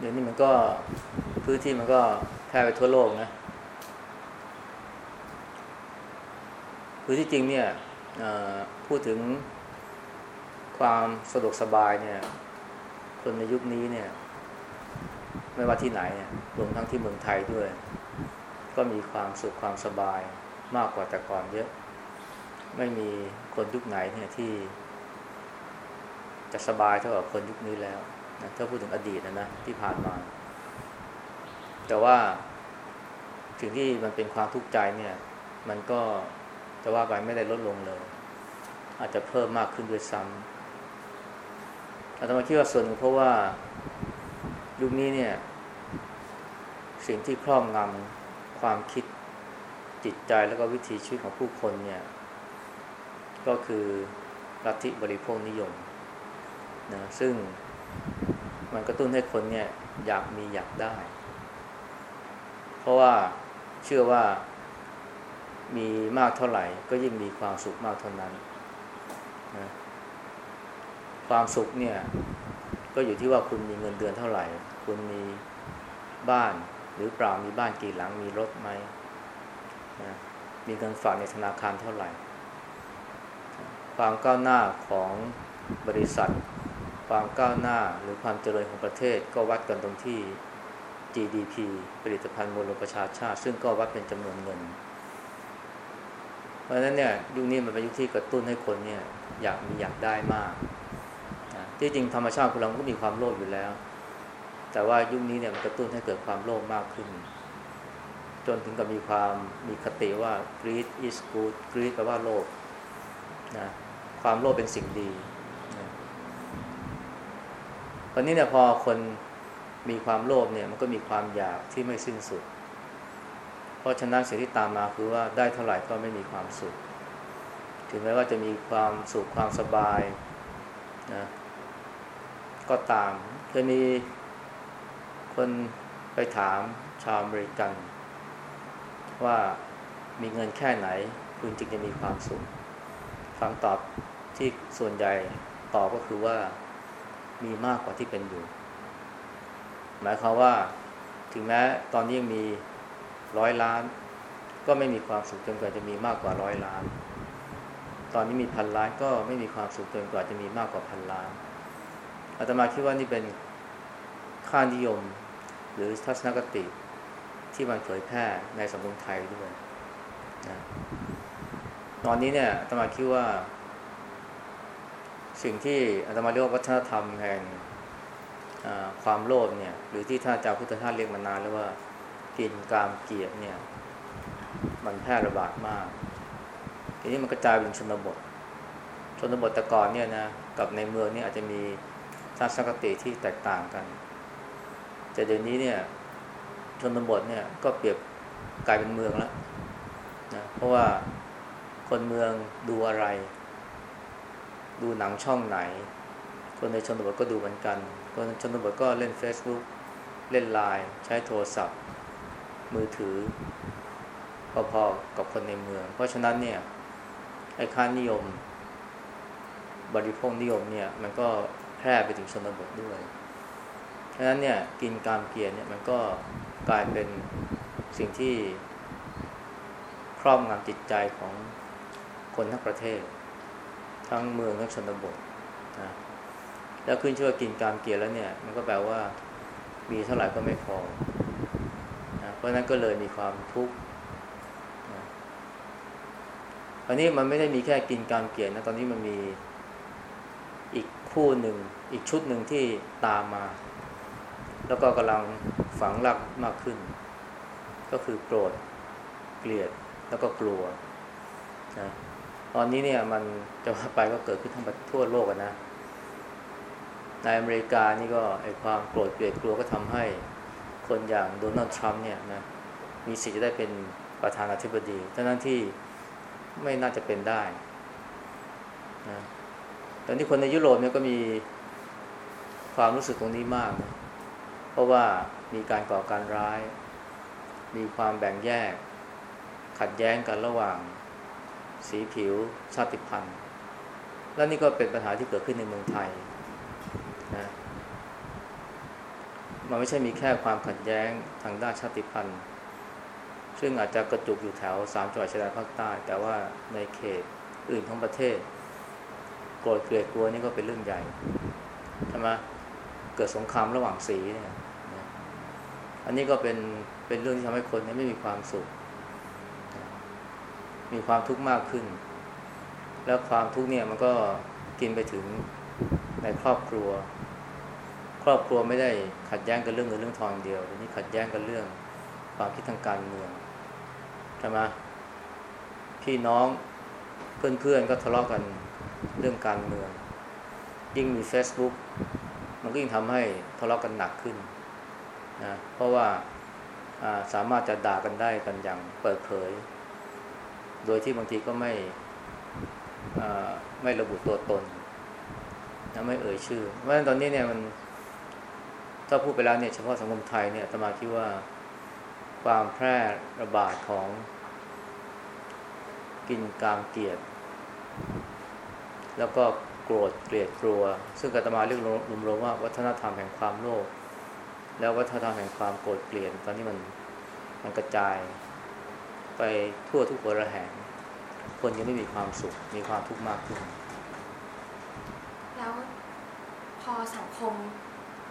เดี๋ยวนี้มันก็พื้นที่มันก็แพร่ไปทั่วโลกนะพื้นที่จริงเนี่ยพูดถึงความสะดวกสบายเนี่ย คนในยุคนี้เนี่ย ไม่ว่าที่ไหนเนี่ยรวมทั้งที่เมืองไทยด้วย ก็มีความสุขความสบายมากกว่าแต่ก่อนเยอะ ไม่มีคนยุคไหนเนี่ยที่จะสบายเท่ากับคนยุคนี้แล้ว นะถ้าพูดถึงอดีตนะนะที่ผ่านมา แต่ว่าสิ่งที่มันเป็นความทุกข์ใจเนี่ย มันก็จะว่าไปไม่ได้ลดลงเลย อาจจะเพิ่มมากขึ้นด้วยซ้ำอาตมาคิดว่าส่วนหนึ่งเพราะว่ายุคนี้เนี่ย สิ่งที่ครอบงำความคิดจิตใจแล้วก็วิถีชีวิตของผู้คนเนี่ย ก็คือลัทธิบริโภคนิยมนะซึ่ง มันกระตุ้นให้คนเนี่ยอยากมีอยากได้ เพราะว่าเชื่อว่ามีมากเท่าไหร่ ก็ยิ่งมีความสุขมากเท่านั้นนะความสุขเนี่ย ก็อยู่ที่ว่าคุณมีเงินเดือนเท่าไหร่ คุณมีบ้านหรือเปล่ามีบ้านกี่หลังมีรถไหมนะมีเงินฝากในธนาคารเท่าไหร่ ความก้าวหน้าของบริษัท ความก้าวหน้าหรือความเจริญของประเทศก็วัดกันตรงที่ GDP ผลิตภัณฑ์มวลรวมประชาชาติ ซึ่งก็วัดเป็นจำนวนเงิน เพราะฉะนั้นเนี่ยยุคนี้มันเป็นยุคที่กระตุ้นให้คนเนี่ยอยากมีอยากได้มากนะที่จริงธรรมชาติของเราก็มีความโลภอยู่แล้ว แต่ว่ายุคนี้เนี่ยมันกระตุ้นให้เกิดความโลภมากขึ้น จนถึงกับมีความมีคติว่า greed is good greed แปลว่าโลภนะความโลภเป็นสิ่งดี อนนี้เนี่ยพอคนมีความโลภเนี่ย มันก็มีความอยากที่ไม่สิ้นสุด เพราะฉะนั้นสิ่งที่ตามมาคือว่าได้เท่าไหร่ก็ไม่มีความสุข ถึงแม้ว่าจะมีความสุขความสบายนะก็ตามเคยมีคนไปถามชาวอเมริกัน ว่ามีเงินแค่ไหน คุณจึงจะมีความสุขคำตอบที่ส่วนใหญ่ตอบก็คือว่า มีมากกว่าที่เป็นอยู่ หมายความว่าถึงแม้ตอนนี้ยังมีร้อยล้าน ก็ไม่มีความสุขจนกว่าจะมีมากกว่าร้อยล้าน ตอนนี้มีพันล้านก็ไม่มีความสุขจนกว่าจะมีมากกว่าพันล้านอาตมาคิดว่านี่เป็นค่านิยมหรือทัศนคติที่มันเผยแพร่ในสังคมไทยด้วยนะตอนนี้เนี่ยอาตมาคิดว่า สิ่งที่อาตมาเรียกว่าวัฒนธรรมแห่งความโลภเนี่ย หรือที่ท่านอาจารย์พุทธทาสเรียกมานานแล้วว่ากินกามเกียรติเนี่ย มันแพร่ระบาดมาก ทีนี้มันกระจายเป็นชนบท ชนบทแต่ก่อนเนี่ยนะกับในเมืองนี่อาจจะมีทัศนคติที่แตกต่างกัน แต่เดี๋ยวนี้เนี่ยชนบทเนี่ยก็เปรียบกลายเป็นเมืองแล้วนะเพราะว่าคนเมืองดูอะไร ดูหนังช่องไหน คนในชนบทก็ดูเหมือนกันคนในชนบทก็เล่น Facebook เล่นไลน์ใช้โทรศัพท์ มือถือพอๆกับคนในเมือง เพราะฉะนั้นเนี่ยไอ้ค่านิยม บริโภคนิยมเนี่ย มันก็แพร่ไปถึงชนบทด้วยฉะนั้นเนี่ยกินกามเกียรเนี่ยมันก็กลายเป็นสิ่งที่ครอบงำจิตใจของคนทั้งประเทศ ทั้งเมืองทั้งชนบทนะแล้วขึ้นชื่อว่ากินกามเกียรแล้วเนี่ย มันก็แปลว่ามีเท่าไหร่ก็ไม่พอนะเพราะนั้นก็เลยมีความทุกข์นะอันนี้มันไม่ได้มีแค่กินกามเกียรนะ ตอนนี้มันมีอีกคู่หนึ่ง อีกชุดหนึ่งที่ตามมา แล้วก็กำลังฝังหลักมากขึ้น ก็คือโกรธเกลียดแล้วก็กลัวนะ ตอนนี้เนี่ยมันจะว่าไปก็เกิดขึ้นทั้งทั่วโลกนะในอเมริกานี่ก็ไอความโกรธเกลียดกลัวก็ทำให้คนอย่างโดนัลด์ทรัมป์เนี่ยนะมีสิทธิ์จะได้เป็นประธานาธิบดีทั้งนั้นที่ไม่น่าจะเป็นได้นะตอนนี้คนในยุโรปเนี่ยก็มีความรู้สึกตรงนี้มากนะเพราะว่ามีการก่อการร้าย มีความแบ่งแยก ขัดแย้งกันระหว่าง สีผิวชาติพันธุ์ และนี่ก็เป็นปัญหาที่เกิดขึ้นในเมืองไทยนะมันไม่ใช่มีแค่ความขัดแย้งทางด้านชาติพันธุ์ ซึ่งอาจจะกระจุกอยู่แถวสามจังหวัดชายแดนภาคใต้ แต่ว่าในเขตอื่นของประเทศโกรธเกลียดกลัวนี่ก็เป็นเรื่องใหญ่ใช่ไหมเกิดสงครามระหว่างสีเนี่ยอันนี้ก็เป็นเป็นเรื่องที่ทำให้คนไม่มีความสุข มีความทุกข์มากขึ้น แล้วความทุกข์เนี่ยมันก็กินไปถึงในครอบครัว ครอบครัวไม่ได้ขัดแย้งกันเรื่องเงินเรื่องทองเดียวทีนี้ขัดแย้งกันเรื่องความคิดทางการเมืองใช่ไหมพี่น้องเพื่อนๆก็ทะเลาะกันเรื่องการเมือง ยิ่งมี Facebook มันก็ยิ่งทำให้ทะเลาะกันหนักขึ้นนะเพราะว่าาสามารถจะด่ากันได้กันอย่างเปิดเผย โดยที่บางทีก็ไม่ไม่ระบุตัวตนนะไม่เอ่ยชื่อ เพราะฉะนั้นตอนนี้เนี่ยมันถ้าพูดไปแล้วเนี่ยเฉพาะสังคมไทยเนี่ยตมาคิดว่าความแพร่ระบาดของกินกามเกียรติแล้วก็โกรธเกลียดกลัว ซึ่งกตมาเรียกรวมๆว่าวัฒนธรรมแห่งความโลภแล้ววัฒนธรรมแห่งความโกรธเกลียดตอนนี้มันมันกระจาย ไปทั่วทุกบริแห่งคนยังไม่มีความสุข มีความทุกข์มากขึ้น แล้วพอสังคม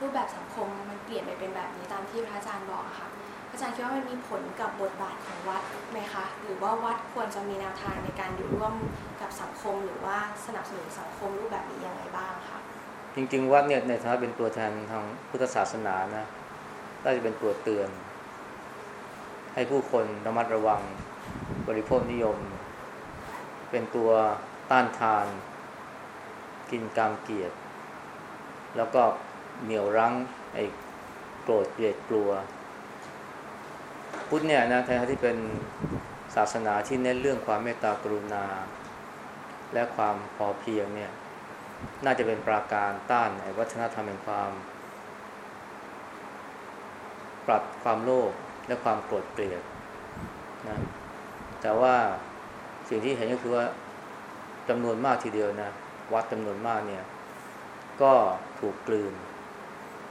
รูปแบบสังคมมันเปลี่ยนไปเป็นแบบนี้ตามที่พระอาจารย์บอกอะค่ะอาจารย์คิดว่ามันมีผลกับบทบาทของวัดไหมคะ หรือว่าวัดควรจะมีแนวทางในการอยู่ร่วมกับสังคมหรือว่าสนับสนุนสังคมรูปแบบนี้ยังไงบ้างคะจริงๆวัดเนี่ยในฐานะเป็นตัวแทนทางพุทธศาสนานะน่าจะเป็นตัวเตือน ให้ผู้คนระมัดระวังบริโภคนิยม เป็นตัวต้านทาน กินกามเกียรติแล้วก็เหนี่ยวรั้งไอ้โกรธเกลียดกลัว พุทธเนี่ยนะแทนที่เป็นศาสนาที่เน้นเรื่องความเมตตากรุณา และความพอเพียงเนี่ย น่าจะเป็นปราการต้านไอ้วัฒนธรรมแห่งความ ปรับความโลภ และความโกรธเกลียดนะแต่ว่าสิ่งที่เห็นก็คือว่าจำนวนมากทีเดียวนะวัดจำนวนมากเนี่ย ก็ถูกกลืน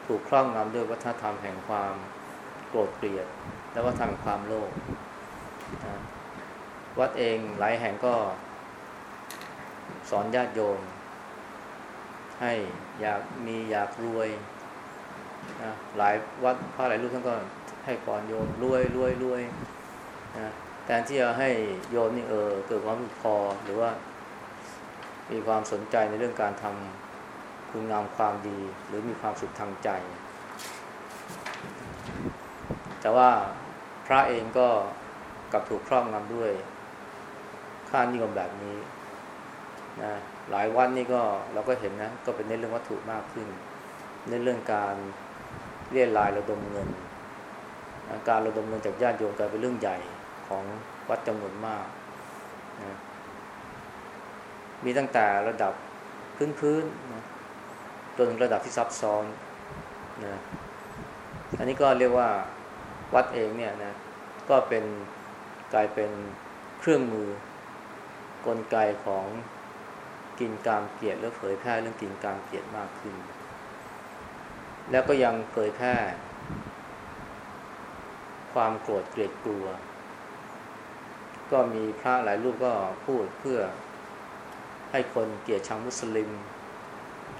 ถูกครอบงำด้วยวัฒนธรรมแห่งความโกรธเกลียด และวัฒนธรรมความโลภนะวัดเองหลายแห่งก็สอนญาติโยม ให้อยากมีอยากรวยนะหลายวัดพระหลายรูปท่านก็ ให้พรโยมรวยรวยรวยนะแทนที่จะให้โยมนี่เออเกิดความรู้พอหรือว่า มีความสนใจในเรื่องการทำคุณงามความดี หรือมีความสุขทางใจ แต่ว่าพระเองก็กลับถูกครอบงำด้วยค่านิยมแบบนี้นะหลายวันนี่ก็เราก็เห็นนะ ก็เป็นในเรื่องวัตถุมากขึ้น ในเรื่องการเรียรายระดมเงิน การระดมเงินจากญาติโยมกลายเป็นเรื่องใหญ่ของวัดจำนวนมากนะมีตั้งแต่ระดับพื้นๆนะจนถึงระดับที่ซับซ้อนนะอันนี้ก็เรียกว่าวัดเองเนี่ยนะก็เป็นกลายเป็นเครื่องมือกลไกของกินการเกลียดและเผยแพร่เรื่องกินการเกลียดมากขึ้น แล้วก็ยังเผยแพร่ ความโกรธเกลียดกลัว ก็มีพระหลายรูปก็พูดเพื่อให้คนเกลียดชังมุสลิม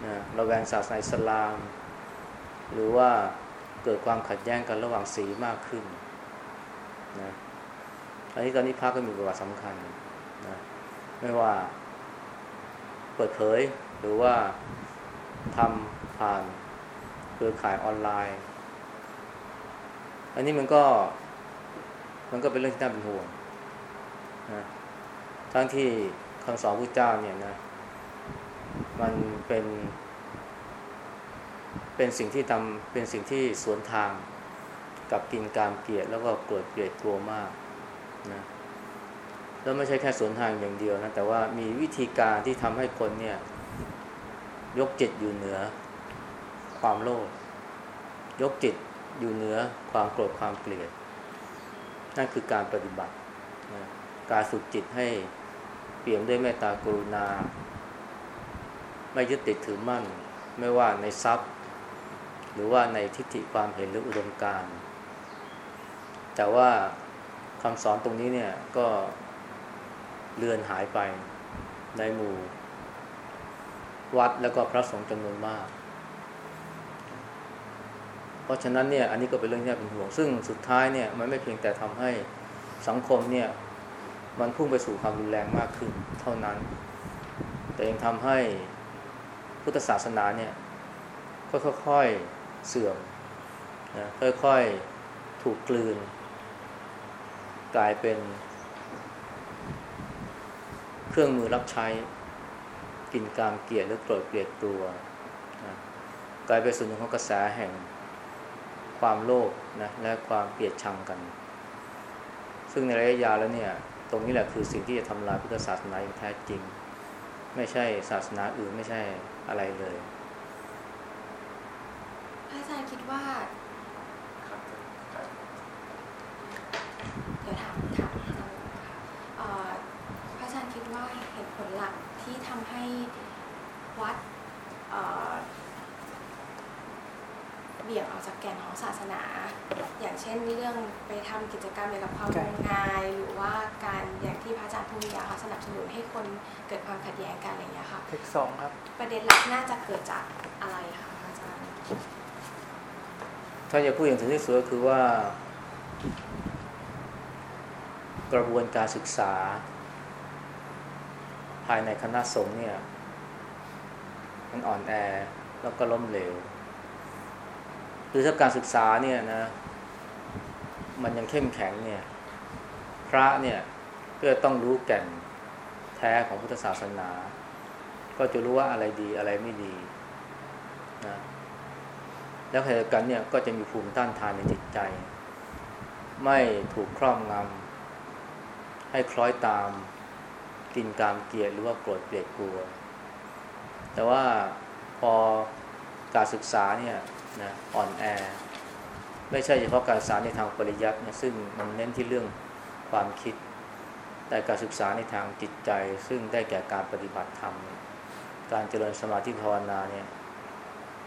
นะระแวงศาสนาอิสลาม หรือว่าเกิดความขัดแย้งกันระหว่างสีมากขึ้นนะอันนี้ตอนนี้พระก็มีบทบาทสำคัญนะไม่ว่าเปิดเผยหรือว่าทำผ่านเครือข่ายออนไลน์ อันนี้มันก็ มันก็เป็นเรื่องที่น่าเป็นห่วงนะทั้งที่คำสอนพระเจ้าเนี่ยนะ มันเป็น เป็นสิ่งที่ทำเป็นสิ่งที่สวนทางกับกินการเกลียดแล้วก็โกรธเกลียดกลัวมากนะแล้วไม่ใช่แค่สวนทางอย่างเดียวนะ แต่ว่ามีวิธีการที่ทำให้คนเนี่ย ยกจิตอยู่เหนือ ความโลภยกจิต อยู่เหนือความโกรธความเกลียด นั่นคือการปฏิบัตินะการฝึกจิตให้เปี่ยมด้วยเมตตากรุณา ไม่ยึดติดถือมั่น ไม่ว่าในทรัพย์ หรือว่าในทิฏฐิความเห็นหรืออุดมการณ์แต่ว่าคำสอนตรงนี้เนี่ยก็เลือนหายไปในหมู่ วัดแล้วก็พระสงฆ์จำนวนมาก เพราะฉะนั้นเนี่ยอันนี้ก็เป็นเรื่องที่น่าเป็นห่วง ซึ่งสุดท้ายเนี่ยมันไม่เพียงแต่ทำให้สังคมเนี่ยมันพุ่งไปสู่ความรุนแรงมากขึ้นเท่านั้น แต่ยังทำให้พุทธศาสนาเนี่ยก็ค่อยๆเสื่อมนะค่อยๆถูกกลืน กลายเป็น เครื่องมือรับใช้กินกามเกลียดหรือโกรธเกลียดกลัวนะกลายเป็นส่วนหนึ่งของกระแสแห่ง ความโลภนะและความเกลียดชังกัน ซึ่งในระยะยาวแล้วเนี่ยตรงนี้แหละคือสิ่งที่จะทำลายพุทธศาสนาอย่างแท้จริง ไม่ใช่ศาสนาอื่นไม่ใช่อะไรเลยพระอาจารย์คิดว่าเดี๋ยวถามถามอาจารย์ก่อนนะพระอาจารย์คิดว่าเหตุผลหลักที่ทำให้วัดเอ่อเบี่ยงออกจาก แก่นของศาสนา อย่างเช่นเรื่องไปทำกิจกรรมเกี่ยวกับความงมงาย หรือว่าการอย่างที่พระอาจารย์พูดอะค่ะสนับสนุนให้คนเกิดความขัดแย้งกันอะไรอย่างเงี้ยค่ะเทคสองครับ ประเด็นหลักน่าจะเกิดจากอะไรคะพระอาจารย์ ถ้าจะพูดอย่างถึงที่สุดก็คือว่า กระบวนการศึกษา ภายในคณะสงฆ์เนี่ย มันอ่อนแอแล้วก็ล้มเหลว หรือถ้าการศึกษาเนี่ยนะ มันยังเข้มแข็งเนี่ย พระเนี่ยก็ต้องรู้แก่นแท้ของพุทธศาสนา ก็จะรู้ว่าอะไรดีอะไรไม่ดีนะแล้วขณะเดียวกันเนี่ยก็จะมีภูมิต้านทานในจิตใจ ไม่ถูกครอบงำให้คล้อยตามกินกามเกลียดหรือว่าโกรธเกลียดกลัว แต่ว่าพอการศึกษาเนี่ย นะอ่อนแอ ไม่ใช่เฉพาะการศึกษาในทางปริยัติเนี่ยซึ่งมันเน้นที่เรื่องความคิด แต่การศึกษาในทางจิตใจ ซึ่งได้แก่การปฏิบัติธรรม การเจริญสมาธิภาวนาเนี่ย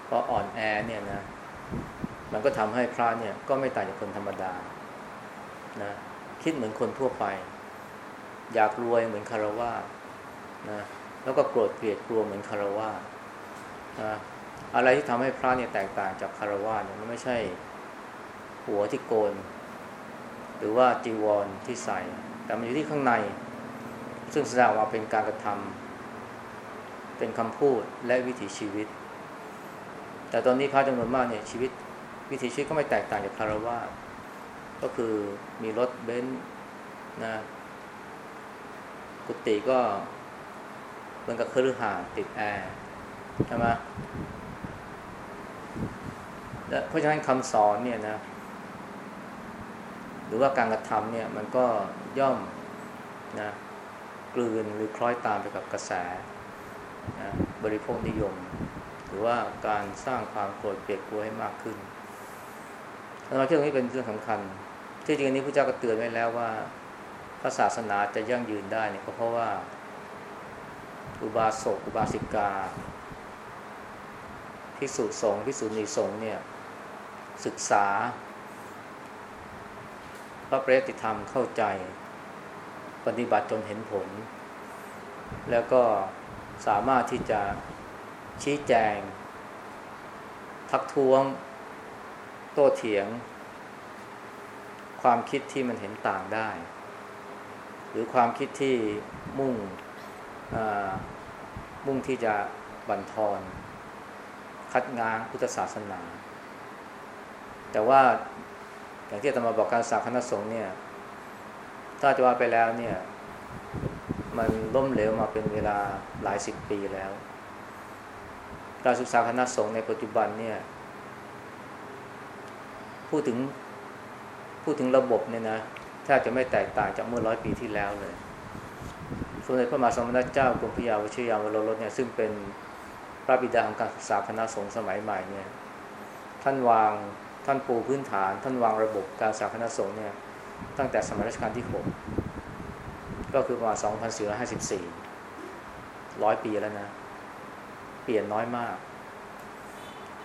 พออ่อนแอเนี่ยนะมันก็ทำให้พระเนี่ยก็ไม่ต่างจากคนธรรมดานะคิดเหมือนคนทั่วไป อยากรวยเหมือนคารวะนะแล้วก็โกรธเกลียดกลัวเหมือนคารวะนะ อะไรที่ทำให้พระเนี่ยแตกต่างจากคารวะเนี่ยมันไม่ใช่หัวที่โกน หรือว่าจีวรที่ใส่ แต่มันอยู่ที่ข้างใน ซึ่งแสดงออกมาเป็นการกระทำเป็นคำพูดและวิถีชีวิต แต่ตอนนี้พระจำนวนมากเนี่ยชีวิตวิถีชีวิตก็ไม่แตกต่างจากคารวะก็คือมีรถเบนซ์นะกุฏิก็เหมือนกับเครือหาสน์ติดแอร์ใช่ไหม เพราะฉะนั้นคำสอนเนี่ยนะ หรือว่าการกระทำเนี่ยมันก็ย่อมนะกลืนหรือคล้อยตามไปกับกระแสนะบริโภคนิยม หรือว่าการสร้างความโกรธเกลียดกลัวให้มากขึ้นเราคิดตรงนี้เป็นเรื่องสำคัญ ที่จริงอันนี้พระเจ้าก็เตือนไว้แล้วว่าพระศาสนาจะยั่งยืนได้เนี่ยก็เพราะว่า อุบาสกอุบาสิกาพิสุสงฆ์พิสุณีสงฆ์เนี่ย ศึกษา พระปริยติธรรมเข้าใจ ปฏิบัติจนเห็นผล แล้วก็สามารถที่จะชี้แจง ทักท้วง โต้เถียง ความคิดที่มันเห็นต่างได้ หรือความคิดที่มุ่งมุ่งที่จะบั่นทอน คัดง้างพุทธศาสนา แต่ว่าอย่างที่อาตมาบอกการศึกษาคณะสงฆ์เนี่ย ถ้าจะว่าไปแล้วเนี่ย มันล้มเหลวมาเป็นเวลาหลายสิบปีแล้ว การศึกษาคณะสงฆ์ในปัจจุบันเนี่ย พูดถึงพูดถึงระบบเนี่ยนะแทบจะไม่แตกต่างจากเมื่อร้อยปีที่แล้วเลยสมเด็จพระมหาสมณเจ้ากรมพระยาวชิยาวโรรสเนี่ยซึ่งเป็นพระบิดาของการศึกษาคณะสงฆ์สมัยใหม่เนี่ย ท่านวาง ท่านปูพื้นฐาน ท่านวางระบบการศึกษาคณสงฆ์เนี่ยตั้งแต่สมัยรัชกาลที่ 6 ก็คือประมาณ 2454 ร้อยปีแล้วนะ เปลี่ยนน้อยมาก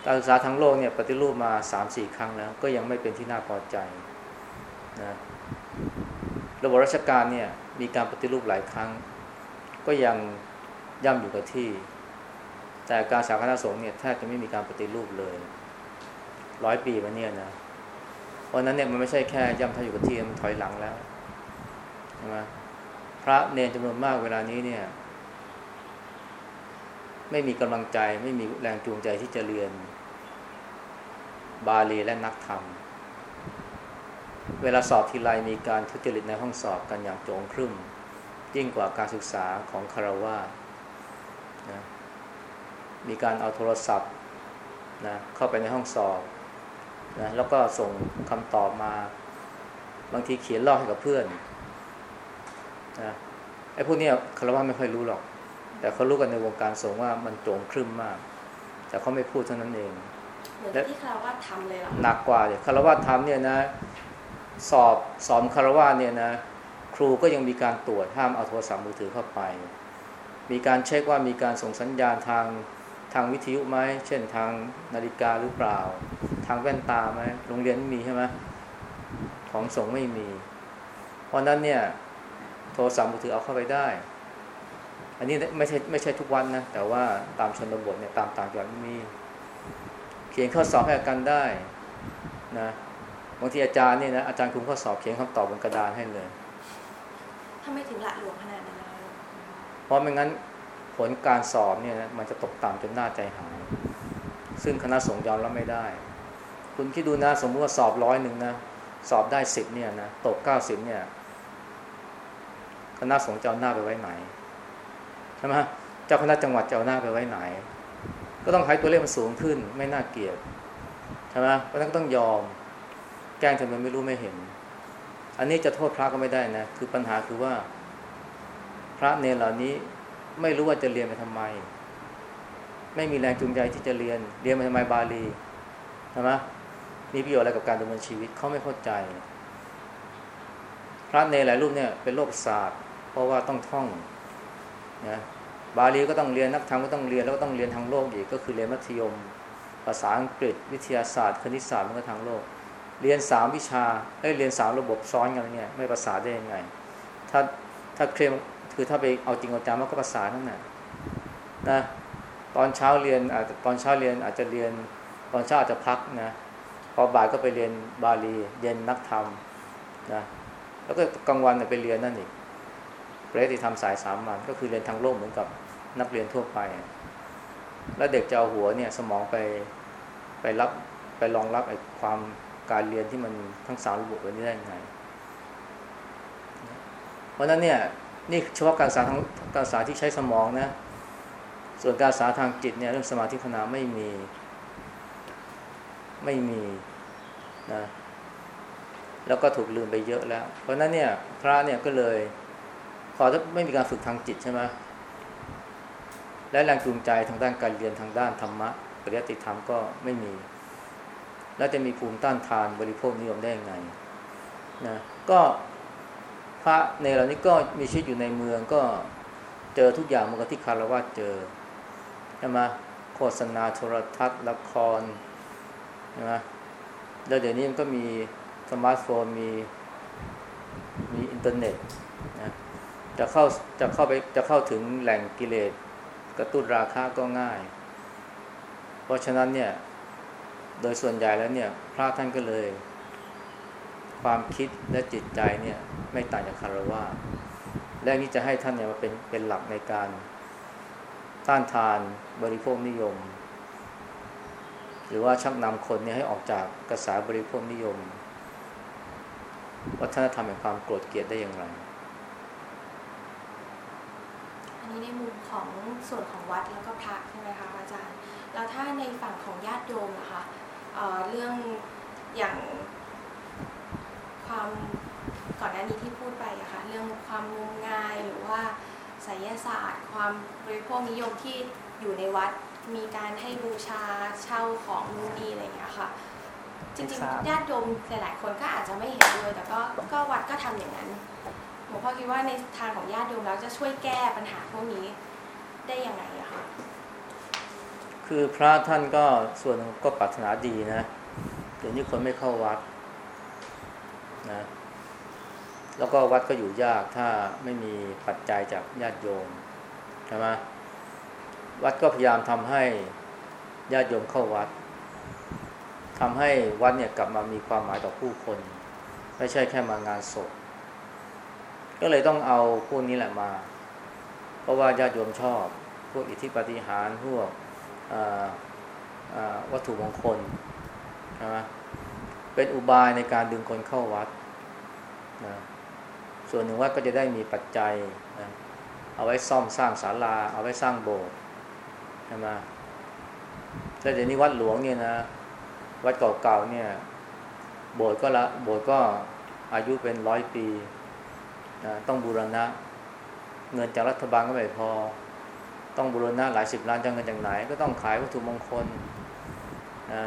การศึกษาทั้งโลกเนี่ยปฏิรูปมา 3-4 ครั้งแล้ว ก็ยังไม่เป็นที่น่าพอใจนะระบบราชการเนี่ยมีการปฏิรูปหลายครั้ง ก็ยังย่ำอยู่กับที่ แต่การสาธารณสงฆ์เนี่ยแทบจะไม่มีการปฏิรูปเลย ร้อยปีมาเนี่ยนะเพราะนั้นเนี่ยมันไม่ใช่แค่ย่ำท่าอยู่กับที่มันถอยหลังแล้วใช่ไหมพระเนรจำนวนมากเวลานี้เนี่ย ไม่มีกำลังใจไม่มีแรงจูงใจที่จะเรียน บาลีและนักธรรม เวลาสอบทีไรมีการทุจริตในห้องสอบกันอย่างโจงครึ่มยิ่งกว่าการศึกษาของคารวะนะมีการเอาโทรศัพท์นะเข้าไปในห้องสอบ นะแล้วก็ส่งคำตอบมา บางทีเขียนลอกให้กับเพื่อนนะไอ้พวกนี้คารวะไม่ค่อยรู้หรอก แต่เขารู้กันในวงการสงฆ์ว่ามันโจงครึ่มมาก แต่เขาไม่พูดเท่านั้นเองเหมือนที่คารวะทำเลยเหรอหนักกว่าเลยคารวะทำเนี่ยนะ สอบสอนคารวะเนี่ยนะ ครูก็ยังมีการตรวจห้ามเอาโทรศัพท์มือถือเข้าไป มีการเช็คว่ามีการส่งสัญญาณทาง ทางวิทยุไหมเช่นทางนาฬิกาหรือเปล่า ทางแว่นตาไหมโรงเรียนไม่มีใช่ไหมของส่งไม่มี เพราะนั้นเนี่ยโทรศัพท์มือถือเอาเข้าไปได้ อันนี้ไม่ใช่ไม่ใช่ทุกวันนะ แต่ว่าตามชนบทเนี่ยตามต่างจังหวัดมี เขียนข้อสอบให้กันได้นะบางทีอาจารย์นี่นะอาจารย์คุมข้อสอบเขียนคำตอบบนกระดานให้เลยทำไมถึงละหลวมขนาดนั้นนะคะเพราะไม่งั้น ผลการสอบเนี่ยมันจะตกต่ำจนน่าใจหาย ซึ่งคณะสงฆ์ยอมรับไม่ได้ คุณคิดดูนะสมมติว่าสอบร้อยหนึ่งนะสอบได้สิบเนี่ยนะตกเก้าสิบเนี่ยคณะสงฆ์จะเอาหน้าไปไว้ไหนใช่ไหมเจ้าคณะจังหวัดจะเอาหน้าไปไว้ไหน ก็ต้องให้ตัวเลขมันสูงขึ้น ไม่น่าเกลียดใช่ไหมเพราะฉะนั้นก็ต้องยอม แกล้งทำเป็นไม่รู้ไม่เห็น อันนี้จะโทษพระก็ไม่ได้นะ คือปัญหาคือว่า พระเนรเหล่านี้ ไม่รู้ว่าจะเรียนไปทำไม ไม่มีแรงจูงใจที่จะเรียน เรียนไปทำไมบาลีใช่ไหมมีประโยชน์อะไรกับการดำเนินชีวิตเขาไม่เข้าใจ พระเนรหลายรูปเนี่ยเป็นโรคศาสตร์ เพราะว่าต้องท่องนะบาลีก็ต้องเรียนนักธรรมก็ต้องเรียนแล้วก็ต้องเรียนทางโลกอีกก็คือเรียนมัธยม ภาษาอังกฤษ วิทยาศาสตร์ คณิตศาสตร์มันก็ทางโลก เรียนสามวิชาเอ้ยเรียนสามระบบซ้อนกันเนี่ยไม่ภาษาได้ยังไง ถ้าถ้าเคลม คือถ้าไปเอาจริงเอาจังมันก็ภาษาทั้งนั้นนะตอนเช้าเรียนอาจจะตอนเช้าเรียนอาจจะเรียนตอนเช้าอาจจะพักนะพอบ่ายก็ไปเรียนบาลี เย็นนักธรรมนะแล้วก็กลางวันเนี่ยไปเรียนนั่นอีกปริยติธรรมสายสามัญก็คือเรียนทางโลกเหมือนกับนักเรียนทั่วไป แล้วเด็กจะเอาหัวเนี่ยสมองไปไปรับไปรองรับไอ้ความการเรียนที่มันทั้งสามระบบไว้นี้ได้ยังไง เพราะฉะนั้นเนี่ย นี่เฉพาะการศึกษาทางการศึกษาที่ใช้สมองนะ ส่วนการศึกษาทางจิตเนี่ยเรื่องสมาธิภาวนาไม่มี ไม่มีนะแล้วก็ถูกลืมไปเยอะแล้ว เพราะนั้นเนี่ย พระเนี่ยก็เลยพอไม่มีการฝึกทางจิตใช่ไหมและแรงจูงใจทางด้านการเรียนทางด้านธรรมะปริยัติธรรมก็ไม่มี แล้วจะมีภูมิต้านทานบริโภคนิยมได้ยังไงนะก็ พระในเหล่านี้ก็มีชีวิตอยู่ในเมืองก็เจอทุกอย่างเหมือนกับที่คารวะเจอใช่ไหมโฆษณาโทรทัศน์ละครใช่ไหมแล้วเดี๋ยวนี้มันก็มีสมาร์ทโฟนมีมีอินเทอร์เน็ตนะจะเข้าจะเข้าไปจะเข้าถึงแหล่งกิเลสกระตุ้นราคะก็ง่าย เพราะฉะนั้นเนี่ย โดยส่วนใหญ่แล้วเนี่ย พระท่านก็เลย ความคิดและจิตใจเนี่ยไม่ต่างจากฆราวาสและนี้จะให้ท่านเนี่ยมาเป็นเป็นหลักในการต้านทานบริโภคนิยม หรือว่าชักนำคนเนี่ยให้ออกจากกระแสบริโภคนิยม วัฒนธรรมแห่งความโกรธเกลียดได้อย่างไร อันนี้ในมุมของส่วนของวัดแล้วก็พระใช่ไหมคะอาจารย์ แล้วถ้าในฝั่งของญาติโยมนะคะเเรื่องอย่าง ความก่อนหน้านี้ที่พูดไปอะค่ะเรื่องความงมงายหรือว่าศาสตร์ ความบริโภคนิยมที่อยู่ในวัด มีการให้บูชาเช่าของนู่นนี่อะไรอย่างเงี้ยค่ะ จริงไม่ทราบๆญาติโยมหลายๆคนก็อาจจะไม่เห็นด้วยแต่ก็ก็วัดก็ทำอย่างนั้นหลวงพ่อคิดว่าในทางของญาติโยมแล้วจะช่วยแก้ปัญหาพวกนี้ได้ยังไงอะคะคือพระท่านก็ส่วนหนึ่งก็ปรารถนาดีนะเดี๋ยวนี้คนไม่เข้าวัด นะแล้วก็วัดก็อยู่ยากถ้าไม่มีปัจจัยจากญาติโยมใช่ไหมวัดก็พยายามทำให้ญาติโยมเข้าวัดทำให้วัดเนี่ยกลับมามีความหมายต่อผู้คน ไม่ใช่แค่มางานศพก็เลยต้องเอาพวกนี้แหละมา เพราะว่าญาติโยมชอบ พวกอิทธิปฏิหารพวกวัตถุมงคลใช่ไหม เป็นอุบายในการดึงคนเข้าวัดนะส่วนหนึ่งวัดก็จะได้มีปัจจัยนะเอาไว้ซ่อมสร้างศาลา เอาไว้สร้างโบสถ์ใช่ไหมแล้วเดี๋ยวนี้วัดหลวงเนี่ยนะ วัดเก่าๆเนี่ย โบสถ์ก็ละโบสถ์ก็อายุเป็นร้อยปีนะต้องบูรณะ เงินจากรัฐบาลก็ไม่พอ ต้องบูรณะหลายสิบล้านจะเงินจากไหน ก็ต้องขายวัตถุมงคลนะ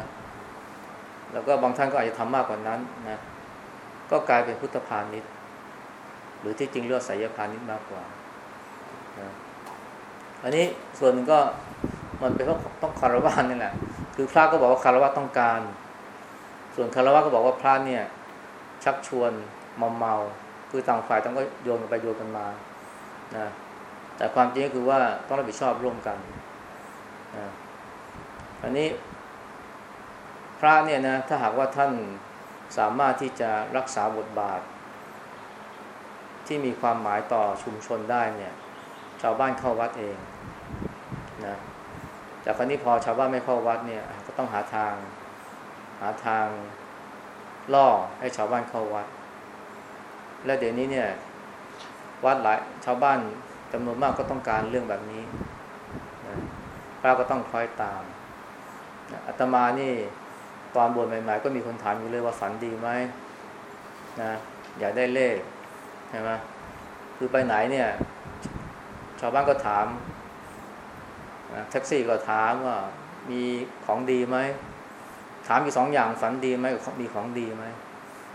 แล้วก็บางท่านก็อาจจะทำมากกว่านั้นนะก็กลายเป็นพุทธพาณิชย์หรือที่จริงเรียกว่าไสยพาณิชย์มากกว่านะอันนี้ส่วนหนึ่งก็มันเป็นเพราะต้องคารวะนี่แหละ คือพระก็บอกว่าคารวะต้องการ ส่วนคารวะก็บอกว่าพระเนี่ย ชักชวนมอมเมา คือต่างฝ่ายต้องก็โยนกันไปโยนกันมานะแต่ความจริงก็คือว่าต้องรับผิดชอบร่วมกันนะอันนี้ พระเนี่ยนะถ้าหากว่าท่านสามารถที่จะรักษาบทบาท ที่มีความหมายต่อชุมชนได้เนี่ยชาวบ้านเข้าวัดเองนะแต่คราวนี้พอชาวบ้านไม่เข้าวัดเนี่ยก็ต้องหาทาง หาทางล่อให้ชาวบ้านเข้าวัด และเดี๋ยวนี้เนี่ยวัดหลายชาวบ้านจำนวนมากก็ต้องการเรื่องแบบนี้นะพระก็ต้องคอยตามนะอาตมานี่ ตอนบวชใหม่ ๆ ก็มีคนถามอยู่เลยว่าฝันดีไหมนะอยากได้เลขใช่ไหมคือไปไหนเนี่ย ชาวบ้านก็ถามนะแท็กซี่ก็ถามว่ามีของดีไหมถามอยู่สองอย่างฝันดีไหมกับมีของดีไหม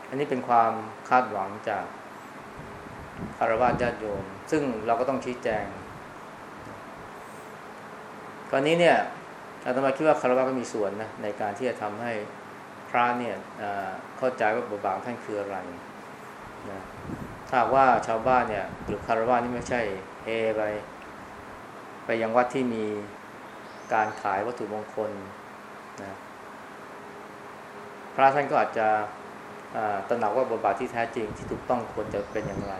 อันนี้เป็นความคาดหวังจากคารวะญาติโยม ซึ่งเราก็ต้องชี้แจงคราวนี้เนี่ย อาตมาคิดว่าคารวะก็มีส่วนนะในการที่จะทำให้พระเนี่ยเข้าใจว่าบทบาทของท่านคืออะไรนะถ้าว่าชาวบ้านเนี่ยหรือคารวะนี่ไม่ใช่เฮไปไปยังวัดที่มีการขายวัตถุมงคลนะพระท่านก็อาจจะตระหนักว่าบทบาทที่แท้จริงที่ถูกต้องควรจะเป็นอย่างไร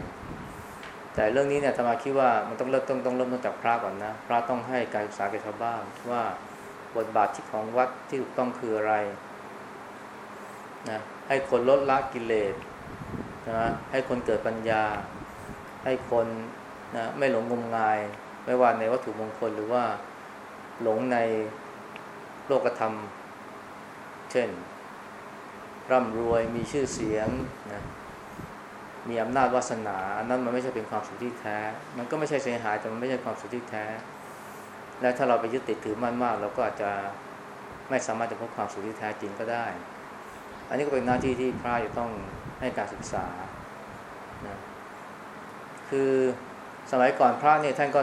แต่เรื่องนี้เนี่ยธรรมาคิดว่ามันต้องเริ่มต้องต้องเริ่มต้นจากพระก่อนนะ พระต้องให้การศึกษาแก่ชาวบ้านว่า บทบาทที่ของวัดที่ถูกต้องคืออะไรนะให้คนลดละกิเลสนะให้คนเกิดปัญญา ให้คนนะไม่หลงงมงาย ไม่ว่าในวัตถุมงคลหรือว่าหลงในโลกธรรม เช่น ร่ำรวยมีชื่อเสียงนะมีอำนาจวาสนา อันนั้นมันไม่ใช่เป็นความสุขที่แท้ มันก็ไม่ใช่เสียหายแต่มันไม่ใช่ความสุขที่แท้ และถ้าเราไปยึดติดถือมั่นมากเราก็อาจจะไม่สามารถจะพบความสุขที่แท้จริงก็ได้ อันนี้ก็เป็นหน้าที่ที่พระจะต้องให้การศึกษานะคือสมัยก่อนพระเนี่ยท่านก็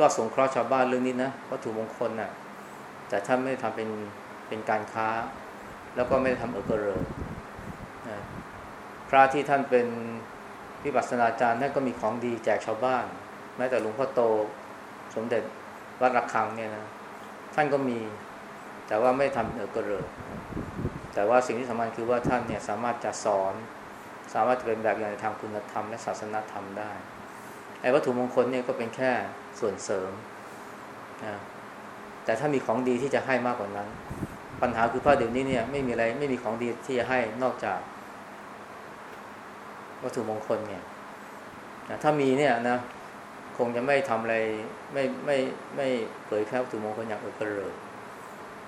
ก็สงเคราะห์ชาวบ้านเรื่องนี้นะวัตถุมงคลน่ะแต่ท่านไม่ได้ทำเป็นเป็นการค้า แล้วก็ไม่ได้ทำเออเกเรนะพระที่ท่านเป็นวิปัสสนาจารย์ท่านก็มีของดีแจกชาวบ้าน แม้แต่หลวงพ่อโตสมเด็จ วัดระฆังเนี่ยนะท่านก็มี แต่ว่าไม่ทำเออเกเริกแต่ว่าสิ่งที่สำคัญคือว่าท่านเนี่ยสามารถจะสอน สามารถจะเป็นแบบอย่างในทางคุณธรรมและศาสนธรรมได้ไอ้วัตถุมงคลเนี่ยก็เป็นแค่ส่วนเสริมนะแต่ถ้ามีของดีที่จะให้มากกว่านั้น ปัญหาคือพระเดี๋ยวนี้เนี่ยไม่มีอะไรไม่มีของดีที่จะให้นอกจาก วัตถุมงคลเนี่ยนะถ้ามีเนี่ยนะ คงจะไม่ทำอะไรไม่ไม่ไม่เผยแพร่วัตถุมงคลอย่างเออเกริก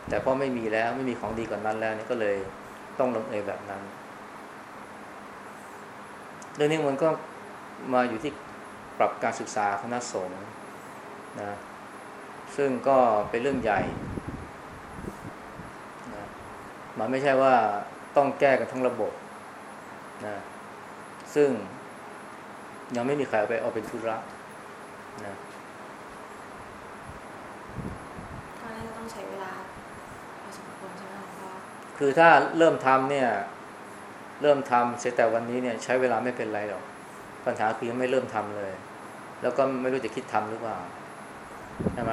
แต่พอไม่มีแล้วไม่มีของดีกว่านั้นแล้วเนี่ยก็เลยต้องลงเอยแบบนั้นเรื่องนี้มันก็มาอยู่ที่ปรับการศึกษาคณะสงฆ์นะซึ่งก็เป็นเรื่องใหญ่นะมันไม่ใช่ว่าต้องแก้กันทั้งระบบนะซึ่งยังไม่มีใครเอาไปเอาเป็นธุระ นะก็น่าจะต้องใช้เวลาพอสมควรใช่ไหมคะหลวงพ่อคือถ้าเริ่มทำเนี่ย เริ่มทำเสร็จแต่วันนี้เนี่ยใช้เวลาไม่เป็นไรหรอก ปัญหาคือยังไม่เริ่มทำเลย แล้วก็ไม่รู้จะคิดทำหรือเปล่าใช่ไหม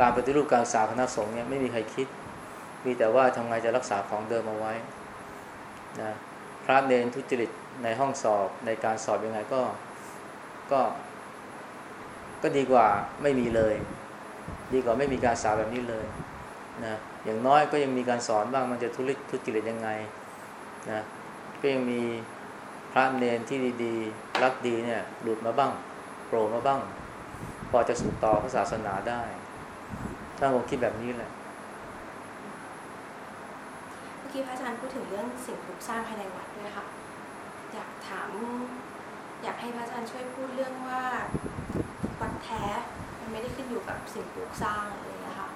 การปฏิรูปการศึกษาคณะสงฆ์เนี่ยไม่มีใครคิด มีแต่ว่าทำไงจะรักษาของเดิมเอาไว้นะพระเนรทุจริตในห้องสอบในการสอบยังไงก็ก็ ก็ดีกว่าไม่มีเลย ดีกว่าไม่มีการศึกษาแบบนี้เลยนะอย่างน้อยก็ยังมีการสอนบ้างมันจะทุริทุจริตยังไงนะก็ยังมีพระเนรที่ดีๆ รักดีเนี่ยหลุดมาบ้างโผล่มาบ้าง พอจะสืบต่อพระศาสนาได้ถ้าผมคิดแบบนี้แหละเมื่อกี้พระอาจารย์พูดถึงเรื่องสิ่งปลูกสร้างภายในวัดด้วยค่ะอยากถาม อยากให้พระอาจารย์ช่วยพูดเรื่องว่า วัดแท้ มันไม่ได้ขึ้นอยู่กับสิ่งปลูกสร้างอะไรอย่างเงี้ยค่ะ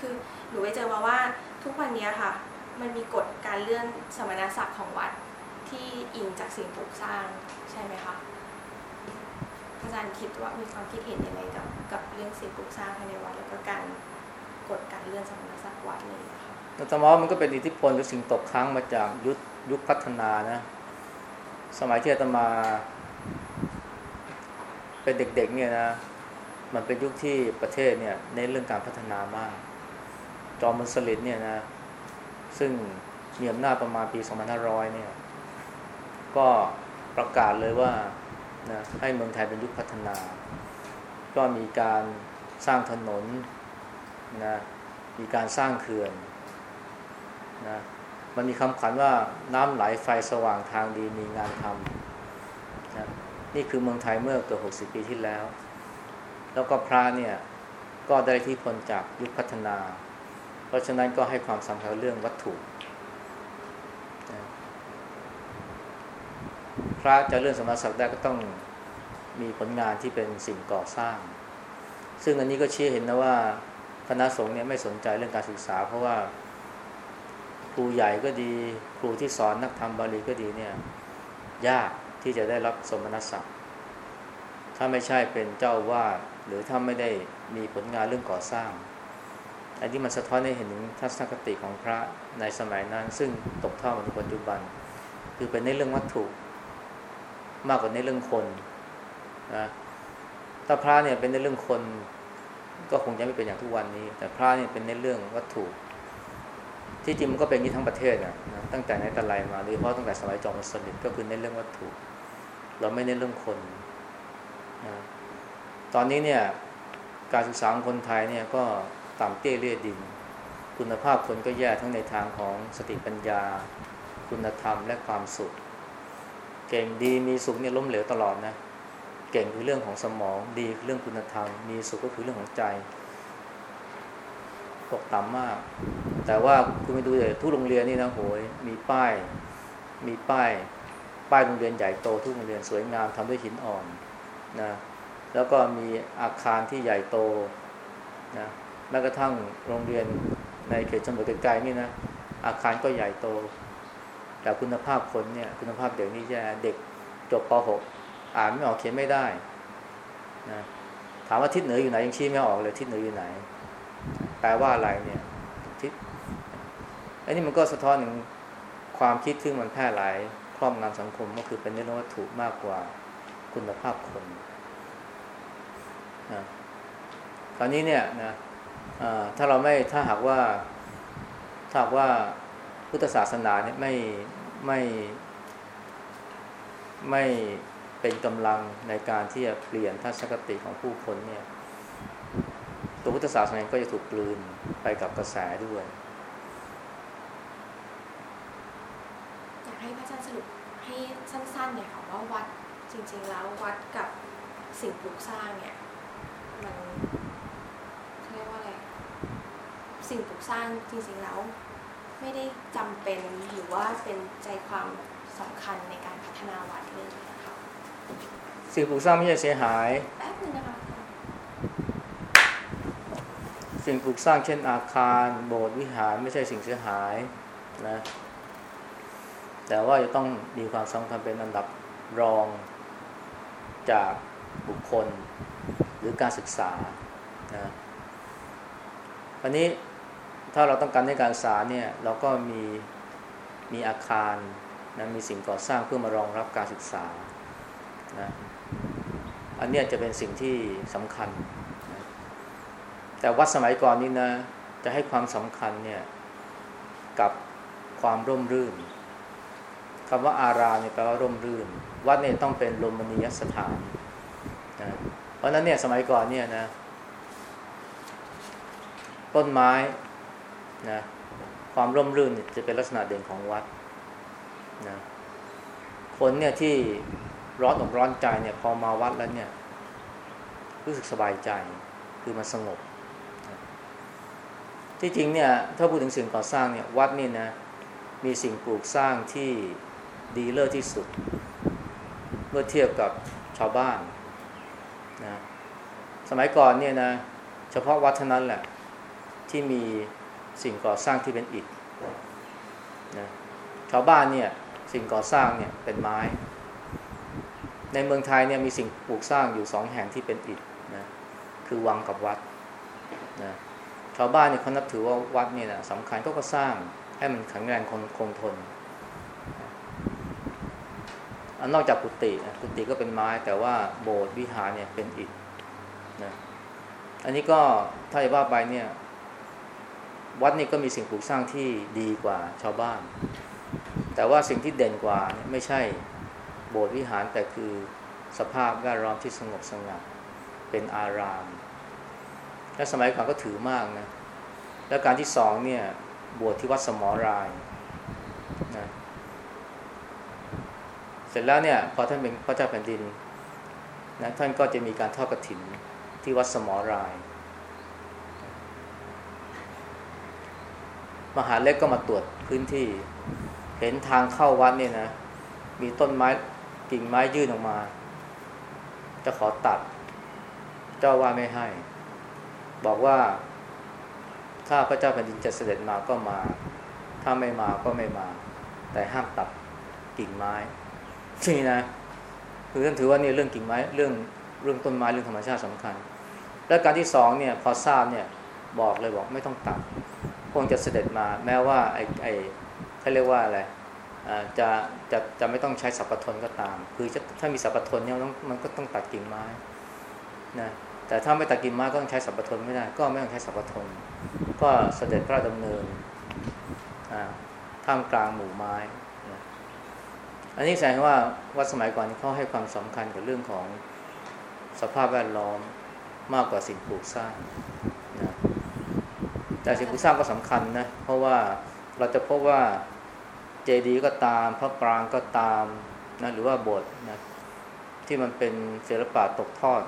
คือหนูไปเจอมาว่าทุกวันเนี้ยค่ะ มันมีกฎการเลื่อนสมณศักดิ์ของวัดที่อิงจากสิ่งปลูกสร้างใช่ไหมคะอาจารย์คิดว่ามีความคิดเห็นยังไงกับกับเรื่องสิ่งปลูกสร้างภายในวัดแล้วก็การกฎการเลื่อนสมณศักดิ์วัดอะไรอย่างเงี้ยค่ะอาตมาว่ามันก็เป็นอิทธิพลหรือสิ่งตกค้างมาจากยุคยุคพัฒนานะสมัยที่อาตมา เป็นเด็กๆเนี่ยนะ มันเป็นยุคที่ประเทศเนี่ยเน้นเรื่องการพัฒนามาก จอมมุสลิดเนี่ยนะ ซึ่งมีอำนาจประมาณปี 2500 เนี่ย ก็ประกาศเลยว่านะให้เมืองไทยเป็นยุคพัฒนา ก็มีการสร้างถนนนะมีการสร้างเขื่อนนะมันมีคำขวัญว่าน้ำไหลไฟสว่างทางดีมีงานทำ นี่คือเมืองไทยเมื่อเกือบ60ปีที่แล้ว แล้วก็พระเนี่ยก็ได้ที่พลจากยุคพัฒนา เพราะฉะนั้นก็ให้ความสำคัญเรื่องวัตถุพระจะเลื่อนสมณศักดิ์ได้ก็ต้องมีผลงานที่เป็นสิ่งก่อสร้าง ซึ่งอันนี้ก็ชี้เห็นนะว่าคณะสงฆ์เนี่ยไม่สนใจเรื่องการศึกษา เพราะว่าครูใหญ่ก็ดี ครูที่สอนนักธรรมบาลีก็ดีเนี่ยยาก ที่จะได้รับสมณศักดิ์ถ้าไม่ใช่เป็นเจ้าวาดหรือถ้าไม่ได้มีผลงานเรื่องก่อสร้าง อันนี้มันสะท้อนให้เห็นถึงทัศนคติของพระในสมัยนั้น ซึ่งตกทอดมาถึงปัจจุบัน คือเป็นในเรื่องวัตถุ มากกว่าในเรื่องคนนะถ้าพระเนี่ยเป็นในเรื่องคนก็คงจะไม่เป็นอย่างทุกวันนี้ แต่พระเนี่ยเป็นในเรื่องวัตถุ ที่จริงมันก็เป็นอย่างนี้ทั้งประเทศนะตั้งแต่ในแต่ไรมาโดยเฉพาะตั้งแต่สมัยจอมสฤษดิ์ก็คือในเรื่องวัตถุ เราไม่ในเรื่องคนนะตอนนี้เนี่ยการศึกษาของคนไทยเนี่ยก็ต่ำเตี้ยเลียดิน คุณภาพคนก็แย่ทั้งในทางของสติปัญญา คุณธรรมและความสุข เก่งดีมีสุขเนี่ยล้มเหลวตลอดนะเก่งคือเรื่องของสมองดีคือเรื่องคุณธรรม มีสุขก็คือเรื่องของใจตกต่ำมาก แต่ว่าคุณไปดูเลยทุกโรงเรียนนี่นะโหยมีป้าย มีป้าย ป้ายโรงเรียนใหญ่โตทุกโรงเรียนสวยงามทำด้วยหินอ่อนนะแล้วก็มีอาคารที่ใหญ่โตนะแม้กระทั่งโรงเรียนในเขตชนบทไกลๆนี่นะอาคารก็ใหญ่โต แต่คุณภาพคนเนี่ยคุณภาพเด็กนี่แย่เด็กจบป .6 อ่านไม่ออกเขียนไม่ได้นะถามว่าทิศเหนืออยู่ไหนยังชี้ไม่ออกเลยทิศเหนืออยู่ไหน แปลว่าอะไรเนี่ยทิศอันนี้มันก็สะท้อนถึงความคิดที่มันแพร่หลาย ครอบงำสังคมก็คือเป็นเรื่องวัตถุมากกว่าคุณภาพคนนะตอนนี้เนี่ยนะถ้าเราไม่ถ้าหากว่าถ้าหากว่าพุทธศาสนาเนี่ยไม่ไม่ไม่เป็นกำลังในการที่จะเปลี่ยนทัศนคติของผู้คนเนี่ย ตัวพุทธศาสนาก็จะถูกกลืนไปกับกระแสด้วย อยาก ให้พระอาจารย์สรุปให้สั้นๆเนี่ยค่ะว่าวัดจริง ๆ แล้ววัดกับสิ่งปลูกสร้างเนี่ยมันเขาเรียกว่าอะไรสิ่งปลูกสร้างจริงๆแล้ว ไม่ได้จำเป็นหรือว่าเป็นใจความสำคัญในการพัฒนาวัดเลยนะคะสิ่งปลูกสร้างไม่ใช่เสียหายแป๊บนึงนะคะสิ่งปลูกสร้างเช่นอาคาร โบสถ์วิหารไม่ใช่สิ่งเสียหายนะ แต่ว่าจะต้องมีความสำคัญเป็นอันดับรองจากบุคคลหรือการศึกษานะวันนี้ถ้าเราต้องการในการศึกษาเนี่ยเราก็มีมีอาคารนะมีสิ่งก่อสร้างเพื่อมารองรับการศึกษานะอันเนี้ยจะเป็นสิ่งที่สำคัญแต่วัดสมัยก่อนนี่นะจะให้ความสำคัญเนี่ยกับความร่มรื่น คำว่าอารามเนี่ยแปลว่าร่มรื่น วัดเนี่ยต้องเป็นลมณียสถานนะเพราะนั้นเนี่ยสมัยก่อนเนี่ยนะ ต้นไม้นะความร่มรื่นจะเป็นลักษณะเด่นของวัดนะคนเนี่ยที่ร้อนอกร้อนใจเนี่ยพอมาวัดแล้วเนี่ย รู้สึกสบายใจคือมันสงบ ที่จริงเนี่ย ถ้าพูดถึงสิ่งก่อสร้างเนี่ย วัดนี่นะ มีสิ่งปลูกสร้างที่ ดีเลิศที่สุด เมื่อเทียบกับชาวบ้านนะสมัยก่อนเนี่ยนะเฉพาะวัดเท่านั้นแหละ ที่มีสิ่งก่อสร้างที่เป็นอิฐนะชาวบ้านเนี่ยสิ่งก่อสร้างเนี่ยเป็นไม้ ในเมืองไทยเนี่ยมีสิ่งปลูกสร้างอยู่สองแห่งที่เป็นอิฐนะคือวังกับวัดนะชาวบ้านเนี่ยเขานับถือว่าวัดเนี่ยนะสำคัญก็ก็สร้างให้มันแข็งแรงคงคงทนน นอกจากกุฏินะกุฏิก็เป็นไม้แต่ว่าโบสถ์วิหารเนี่ยเป็นอิฐนะอันนี้ก็ถ้าจะว่าไปเนี่ย วัดนี่ก็มีสิ่งปลูกสร้างที่ดีกว่าชาวบ้าน แต่ว่าสิ่งที่เด่นกว่าเนี่ยไม่ใช่โบสถ์วิหารแต่คือสภาพแวดล้อมที่สงบสงัดเป็นอาราม และสมัยก่อนก็ถือมากนะแล้วการที่สองเนี่ยบวชที่วัดสมอรายนะ เสร็จแล้วเนี่ยพอท่านเป็นพระเจ้าแผ่นดินนะท่านก็จะมีการทอดกระถินที่วัดสมอราย มหาเล็กก็มาตรวจพื้นที่ เห็นทางเข้าวัดเนี่ยนะ มีต้นไม้กิ่งไม้ยื่นออกมา จะขอตัด เจ้าว่าไม่ให้ บอกว่า ถ้าพระเจ้าแผ่นดินจะเสด็จมาก็มา ถ้าไม่มาก็ไม่มา แต่ห้ามตัดกิ่งไม้ นี่นะคือท่านถือว่านี่เรื่องกิ่งไม้เรื่องเรื่องต้นไม้เรื่องธรรมชาติสำคัญ และการที่สองเนี่ยพอทราบเนี่ยบอกเลยบอกไม่ต้องตัดคงจะเสด็จมาแม้ว่าไอ้ไอ้เขาเรียกว่าอะไรจะจะจะไม่ต้องใช้สัพพทนก็ตาม คือถ้ามีสัพพทนเนี่ยมันมันก็ต้องตัดกิ่งไม้นะแต่ถ้าไม่ตัดกิ่งไม้ก็ต้องใช้สัพพทนไม่ได้ ก็ไม่ต้องใช้สัพพทนก็เสด็จพระราชดำเนินท่ามกลางหมู่ไม้ อันนี้แสดงว่าวัดสมัยก่อนเขาให้ความสำคัญกับเรื่องของสภาพแวดล้อมมากกว่าสิ่งปลูกสร้างนะแต่สิ่งปลูกสร้างก็สำคัญนะเพราะว่าเราจะพบว่าเจดีย์ก็ตามพระปรางก็ตามนะหรือว่าโบสถ์นะที่มันเป็นศิลปะตกทอด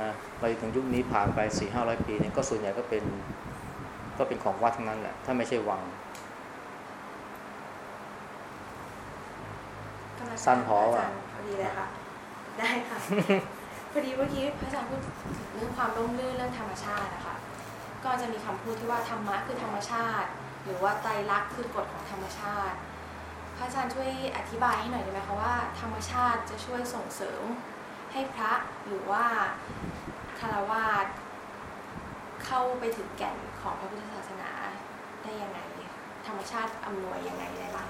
นะไปถึงยุคนี้ผ่านไปสี่ห้าร้อยปีเนี่ยก็ส่วนใหญ่ก็เป็นก็เป็นของวัดทั้งนั้นแหละถ้าไม่ใช่วัง สั้นพอว่ะพอดีเลยค่ะ ได้ค่ะ พอดีเมื่อกี้พระอาจารย์พูดถึงเรื่องความร่มรื่นเรื่องธรรมชาตินะคะก็จะมีคำพูดที่ว่าธรรมะคือธรรมชาติ หรือว่าไตรลักษณ์คือกฎของธรรมชาติ พระอาจารย์ช่วยอธิบายให้หน่อยได้ไหมคะว่าธรรมชาติจะช่วยส่งเสริมให้พระหรือว่าคารวาสเข้าไปถึงแก่นของพระพุทธศาสนาได้ยังไง ธรรมชาติอำนวยยังไงได้บ้างนะคะ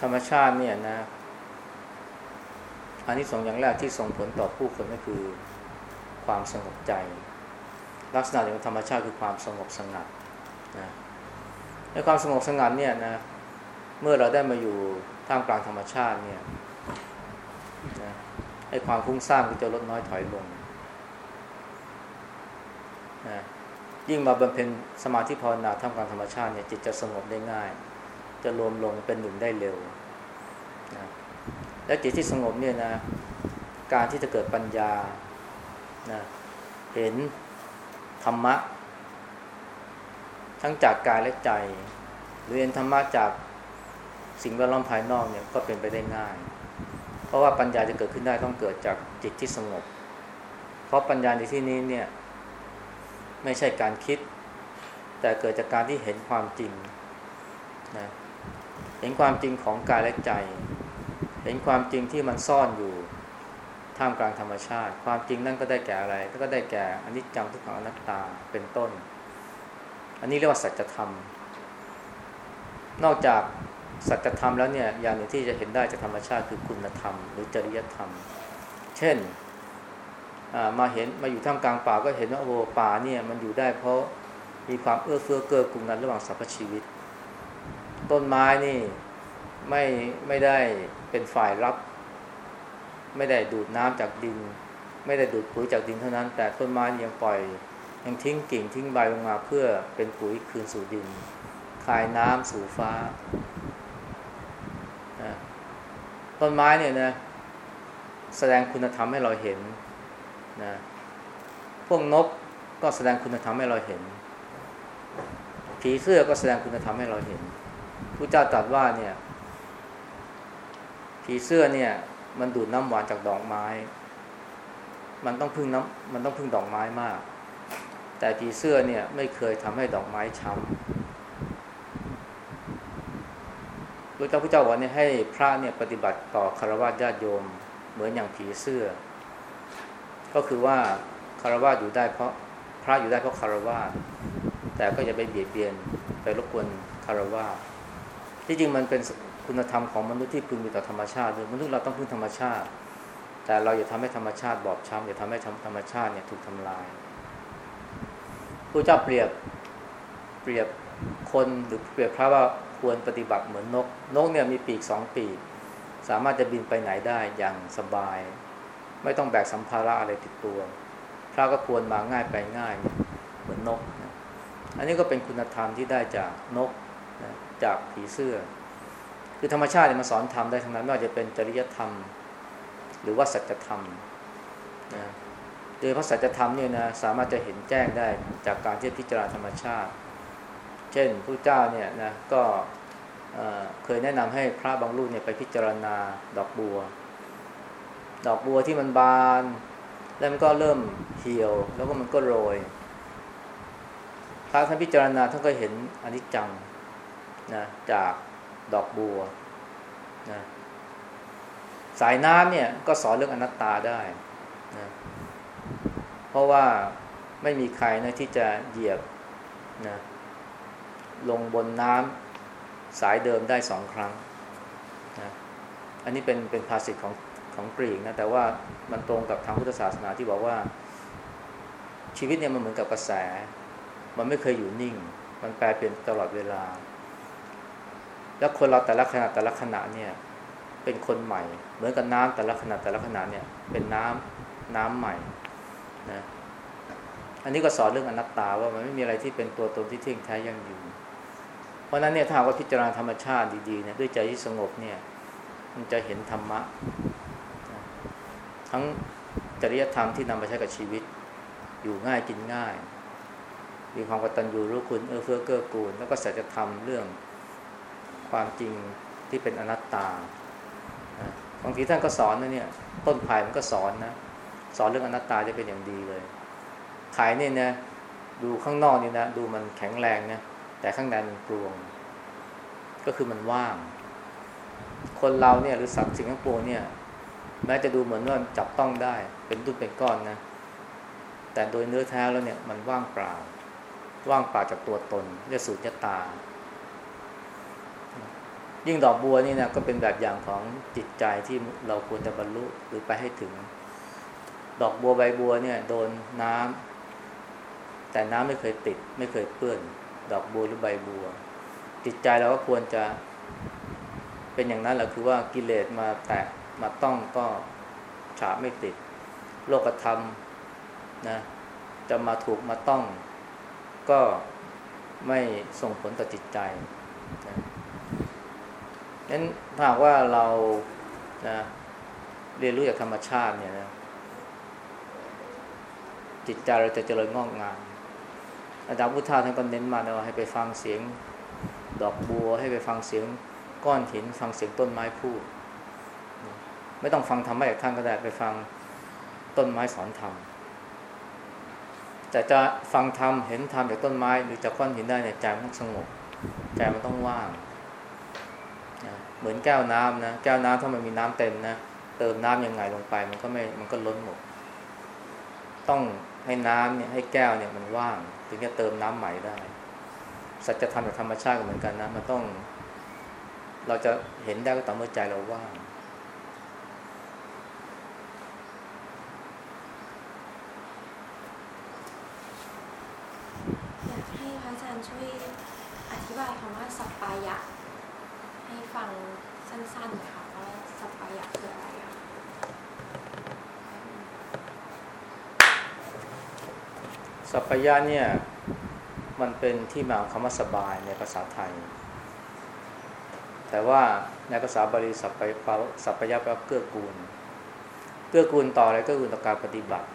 ธรรมชาติเนี่ยนะอันนี้สองอย่างแรกที่ส่งผลต่อผู้คนก็คือความสงบใจ ลักษณะของธรรมชาติคือความสงบสงัดนะในความสงบสงัดเนี่ยนะเมื่อเราได้มาอยู่ท่ามกลางธรรมชาติเนี่ยนะไอ้ความฟุ้งซ่านก็จะลดน้อยถอยลงนะยิ่งมาบำเพ็ญสมาธิภาวนาท่ามกลางธรรมชาติเนี่ยจิตจะสงบได้ง่าย จะรวมลงเป็นหนึ่งได้เร็วนะและจิตที่สงบเนี่ยนะ การที่จะเกิดปัญญานะเห็นธรรมะ ทั้งจากกายและใจ หรือเห็นธรรมะจากสิ่งแวดล้อมภายนอกเนี่ยก็เป็นไปได้ง่าย เพราะว่าปัญญาจะเกิดขึ้นได้ต้องเกิดจากจิตที่สงบ เพราะปัญญาในที่นี้เนี่ยไม่ใช่การคิด แต่เกิดจากการที่เห็นความจริงนะ เห็นความจริงของกายและใจ เห็นความจริงที่มันซ่อนอยู่ท่ามกลางธรรมชาติ ความจริงนั่นก็ได้แก่อะไร ก็ได้แก่อนิจจังทุกขังอนัตตาเป็นต้น อันนี้เรียกว่าสัจธรรม นอกจากสัจธรรมแล้วเนี่ยอย่างหนึ่งที่จะเห็นได้จากธรรมชาติคือคุณธรรม หรือจริยธรรม เช่นมาเห็นมาอยู่ท่ามกลางป่าก็เห็นว่าโอ้ป่าเนี่ยมันอยู่ได้เพราะมีความเอื้อเฟื้อเกื้อกูลกันระหว่างสรรพชีวิต ต้นไม้นี่ไม่ไม่ได้เป็นฝ่ายรับ ไม่ได้ดูดน้ำจากดิน ไม่ได้ดูดปุ๋ยจากดินเท่านั้น แต่ต้นไม้ยังปล่อย ยังทิ้งกิ่งทิ้งใบลงมาเพื่อเป็นปุ๋ยคืนสู่ดิน คายน้ำสู่ฟ้าต้นไม้เนี่ยนะแสดงคุณธรรมให้เราเห็นนะพวกนกก็แสดงคุณธรรมให้เราเห็น ผีเสื้อก็แสดงคุณธรรมให้เราเห็น พระเจ้าตรัสว่าเนี่ย ผีเสื้อเนี่ย มันดูดน้ำหวานจากดอกไม้ มันต้องพึ่งน้ำมันต้องพึ่งดอกไม้มาก แต่ผีเสื้อเนี่ยไม่เคยทำให้ดอกไม้ช้ำพระเจ้าพระเจ้าบอกเนี่ยให้พระเนี่ยปฏิบัติต่อคารวะญาติโยม เหมือนอย่างผีเสื้อ ก็คือว่าคารวะอยู่ได้เพราะพระอยู่ได้เพราะคารวะแต่ก็อย่าไปเบียดเบียนไปรบกวนคารวะ ที่จริงมันเป็นคุณธรรมของมนุษย์ที่พึงมีต่อธรรมชาติมนุษย์เราต้องพึ่งธรรมชาติ แต่เราอย่าทำให้ธรรมชาติบอบช้ำอย่าทำให้ธรรมชาติเนี่ยถูกทำลายพระเจ้าเปรียบเปรียบคนหรือเปรียบพระว่าควรปฏิบัติเหมือนนก นกเนี่ยมีปีกสองปีก สามารถจะบินไปไหนได้อย่างสบาย ไม่ต้องแบกสัมภาระอะไรติดตัว พระก็ควรมาง่ายไปง่ายเหมือนนกนะอันนี้ก็เป็นคุณธรรมที่ได้จากนกนะ จากผีเสื้อ คือธรรมชาติมันสอนธรรมได้ทั้งนั้นไม่ว่าจะเป็นจริยธรรม หรือว่าสัจธรรมนะโดยพระสัจธรรมเนี่ยนะสามารถจะเห็นแจ้งได้จากการที่พิจารณาธรรมชาติ เช่นพระเจ้าเนี่ยนะก็เคยแนะนำให้พระบางรูปเนี่ยไปพิจารณาดอกบัว ดอกบัวที่มันบาน แล้วมันก็เริ่มเหี่ยว แล้วก็มันก็โรยพระท่านพิจารณาท่านก็เห็นอนิจจัง นะจากดอกบัวนะสายน้ำเนี่ยก็สอนเรื่องอนัตตาได้นะเพราะว่าไม่มีใครนะที่จะเหยียบนะลงบนน้ำสายเดิมได้สองครั้งนะอันนี้เป็นเป็นภาษิตของของกรีกนะแต่ว่ามันตรงกับทางพุทธศาสนาที่บอกว่า ชีวิตเนี่ยมันเหมือนกับกระแส มันไม่เคยอยู่นิ่ง มันแปรเปลี่ยนตลอดเวลา แล้วคนเราแต่ละขณะแต่ละขณะเนี่ย เป็นคนใหม่ เหมือนกับน้ำแต่ละขณะแต่ละขณะเนี่ย เป็นน้ำน้ำใหม่นะอันนี้ก็สอนเรื่องอนัตตาว่ามันไม่มีอะไรที่เป็นตัวตนที่เที่ยงแท้ยั่งยืนเพราะนั้นเนี่ยถ้าว่าพิจารณาธรรมชาติดีๆเนี่ยด้วยใจที่สงบเนี่ย มันจะเห็นธรรมะ ทั้งจริยธรรมที่นำมาใช้กับชีวิต อยู่ง่ายกินง่าย มีความกตัญญูรู้คุณเอื้อเฟื้อเกื้อกูล แล้วก็สัจธรรมเรื่อง ความจริงที่เป็นอนัตตาบางทีท่านก็สอนนะเนี่ยต้นไผ่มันก็สอนนะสอนเรื่องอนัตตาจะเป็นอย่างดีเลยไผ่เนี่ยนะดูข้างนอกนี่นะดูมันแข็งแรงนะแต่ข้างในมันกลวง ก็คือมันว่าง คนเราเนี่ยหรือสัตว์สิ่งทั้งปวงเนี่ยแม้จะดูเหมือนว่าจับต้องได้ เป็นตุ้นเป็นก้อนนะแต่โดยเนื้อแท้แล้วเนี่ยมันว่างเปล่า ว่างเปล่าจากตัวตนเรียกสูญญตา ยิ่งดอกบัวนี่นะก็เป็นแบบอย่างของจิตใจที่เราควรจะบรรลุหรือไปให้ถึง ดอกบัวใบบัวเนี่ยโดนน้ำแต่น้ำไม่เคยติด ไม่เคยเปื้อน ดอกบัวหรือใบบัว จิตใจเราก็ควรจะเป็นอย่างนั้นแหละคือว่ากิเลสมาแตะมาต้องก็ฉาไม่ติด โลกธรรมนะจะมาถูกมาต้อง ก็ไม่ส่งผลต่อจิตใจนะ นั้นถ้าว่าเรานะเรียนรู้จากธรรมชาติเนี่ยนะจิตใจเราจะเจริญงอกงามอาจารย์พุทธาท่านก็เน้นมาว่าให้ไปฟังเสียงดอกบัว ให้ไปฟังเสียงก้อนหิน ฟังเสียงต้นไม้พูด ไม่ต้องฟังธรรมะจากท่านก็ได้ไปฟังต้นไม้สอนธรรมแต่จะฟังธรรมเห็นธรรมจากต้นไม้หรือจากก้อนหินได้เนี่ยใจมันต้องสงบใจมันต้องว่าง เหมือนแก้วน้ำนะแก้วน้ำถ้ามันมีน้ำเต็มนะเติมน้ำยังไงลงไป มันก็ไม่มันก็ล้นหมด ต้องให้น้ำเนี่ยให้แก้วเนี่ยมันว่าง ถึงจะเติมน้ำใหม่ได้ สัจธรรมกับธรรมชาติก็เหมือนกันนะมันต้อง เราจะเห็นได้ก็ต่อเมื่อใจเราว่างอยากให้พระอาจารย์ช่วยอธิบายคำว่าสัปปายะ ฟังสั้นๆน่อยค่ะว่าสัปายะคืออะไรสัพยะเนี่ยมันเป็นที่มาของคำว่าสบายในภาษาไทย แต่ว่าในภาษาบาลีสัพพยสัพพยะแปลว่าเกื้อกูล เกื้อกูลต่ออะไรเกื้อกูลต่อการปฏิบัติ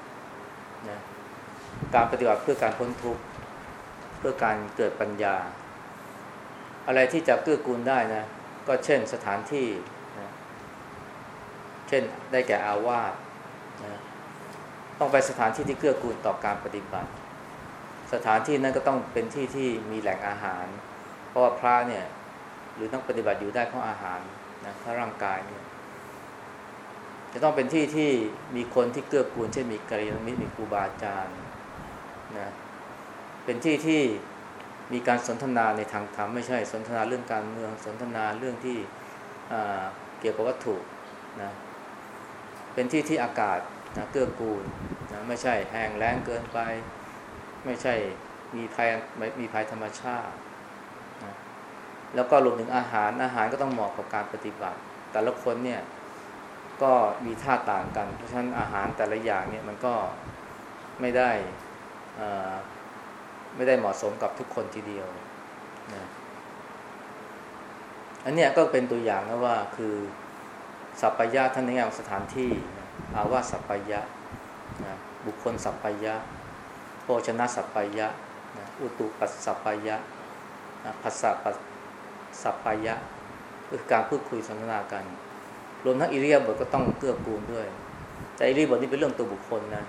นะการปฏิบัติเพื่อการพ้นทุกข์เพื่อการเกิดปัญญา อะไรที่จะเกื้อกูลได้นะ ก็เช่นสถานที่นะเช่นได้แก่อาวาสนะต้องไปสถานที่ที่เกื้อกูลต่อการปฏิบัติ สถานที่นั้นก็ต้องเป็นที่ที่มีแหล่งอาหาร เพราะว่าพระเนี่ยหรือต้องปฏิบัติอยู่ได้เพราะอาหารนะถ้าร่างกายเนี่ยจะต้องเป็นที่ที่มีคนที่เกื้อกูลเช่นมีกัลยาณมิตรมีครูบาอาจารย์นะเป็นที่ที่ มีการสนทนาในทางธรรมไม่ใช่สนทนาเรื่องการเมืองสนทนาเรื่องที่เกี่ยวกับวัตถุนะเป็นที่ที่อากาศนะเกื้อกูลนะไม่ใช่แห้งแล้งเกินไป ไม่ใช่มีภัยมีภัยธรรมชาตินะแล้วก็รวมถึงอาหารอาหารก็ต้องเหมาะกับการปฏิบัติ แต่ละคนเนี่ยก็มีท่าต่างกัน เพราะฉะนั้นอาหารแต่ละอย่างเนี่ยมันก็ไม่ได้อ่อ ไม่ได้เหมาะสมกับทุกคนทีเดียวนะอันเนี้ยก็เป็นตัวอย่างนะว่าคือสัพพยะท่านในแง่ของสถานที่นะอาวาสัพพยะนะบุคคลสัพพยะโภชนะสัพพยะนะอุตุปัสสัพพยะนะภาษาปัสสัพพยะคือการพูดคุยสนทนากัน รวมทั้งอิริยาบถก็ต้องเกื้อกูลด้วย แต่อิริยาบถนี่เป็นเรื่องตัวบุคคลนะ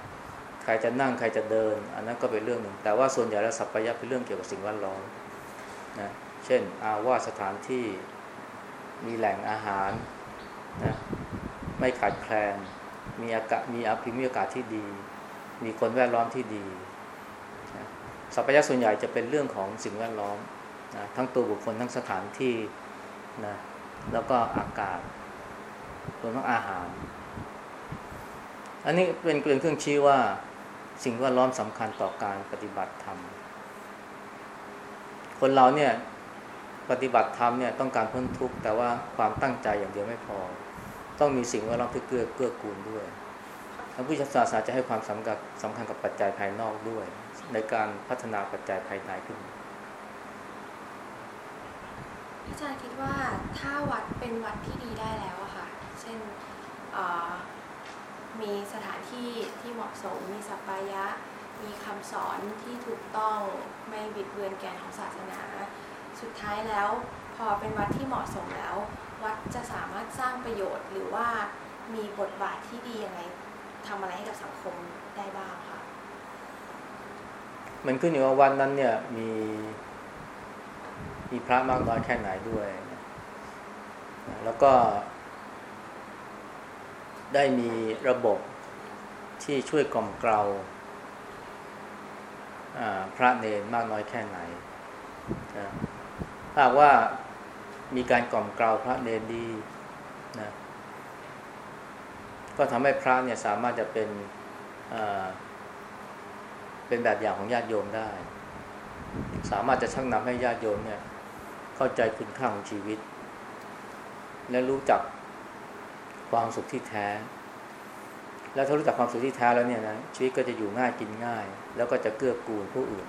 ใครจะนั่งใครจะเดิน อันนั้นก็เป็นเรื่องหนึ่ง แต่ว่าส่วนใหญ่แล้วสัพพยะเป็นเรื่องเกี่ยวกับสิ่งแวดล้อมนะเช่น อาวาสสถานที่มีแหล่งอาหารนะไม่ขาดแคลน มีอากาศมีอภิมีอากาศที่ดี มีคนแวดล้อมที่ดีนะสัพพยะส่วนใหญ่จะเป็นเรื่องของสิ่งแวดล้อมนะทั้งตัวบุคคลทั้งสถานที่นะแล้วก็อากาศรวมทั้งอาหาร อันนี้เป็นเป็นเครื่องชี้ว่า สิ่งแวดล้อมสำคัญต่อการปฏิบัติธรรม คนเราเนี่ยปฏิบัติธรรมเนี่ยต้องการพ้นทุกข์แต่ว่าความตั้งใจอย่างเดียวไม่พอ ต้องมีสิ่งแวดล้อมที่เกื้อเกื้อกูลด้วยทางพุทธศาสนาจะให้ความสำคัญสำคัญกับปัจจัยภายนอกด้วย ในการพัฒนาปัจจัยภายในขึ้นอาจารย์คิดว่าถ้าวัดเป็นวัดที่ดีได้แล้วอะค่ะ เช่นเอ่อ มีสถานที่ที่เหมาะสม มีสัปปายะ มีคำสอนที่ถูกต้องไม่บิดเบือนแกนของศาสนา สุดท้ายแล้วพอเป็นวัดที่เหมาะสมแล้ว วัดจะสามารถสร้างประโยชน์หรือว่ามีบทบาทที่ดียังไงทำอะไรให้กับสังคมได้บ้างคะมันขึ้นอยู่ว่าวันนั้นเนี่ยมีมีพระมากน้อยแค่ไหนด้วย แล้วก็ ได้มีระบบที่ช่วยกล่อมเกลาพระเนรมากน้อยแค่ไหนนะถ้าว่ามีการกล่อมเกลาพระเนรดีนะก็ทำให้พระเนี่ยสามารถจะเป็นเป็นแบบอย่างของญาติโยมได้ สามารถจะชักนำให้ญาติโยมเนี่ยเข้าใจคุณค่าของชีวิต และรู้จัก ความสุขที่แท้ แล้วถ้ารู้จักความสุขที่แท้แล้วเนี่ยนะชีวิตก็จะอยู่ง่ายกินง่าย แล้วก็จะเกื้อกูลผู้อื่น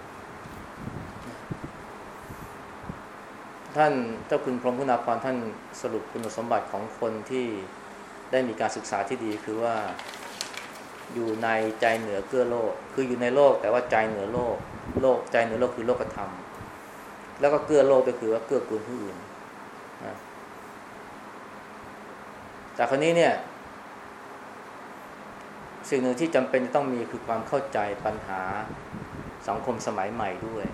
ท่านเจ้าคุณพรหมคุณาภรท่านสรุปคุณสมบัติของคนที่ได้มีการศึกษาที่ดีคือว่าอยู่ในใจเหนือเกื้อโลก คืออยู่ในโลกแต่ว่าใจเหนือโลก โลกใจเหนือโลกคือโลกธรรม แล้วก็เกื้อโลกก็คือว่าเกื้อกูลผู้อื่นนะ แต่คราวนี้เนี่ย สิ่งหนึ่งที่จำเป็นจะต้องมีคือความเข้าใจปัญหาสังคมสมัยใหม่ด้วย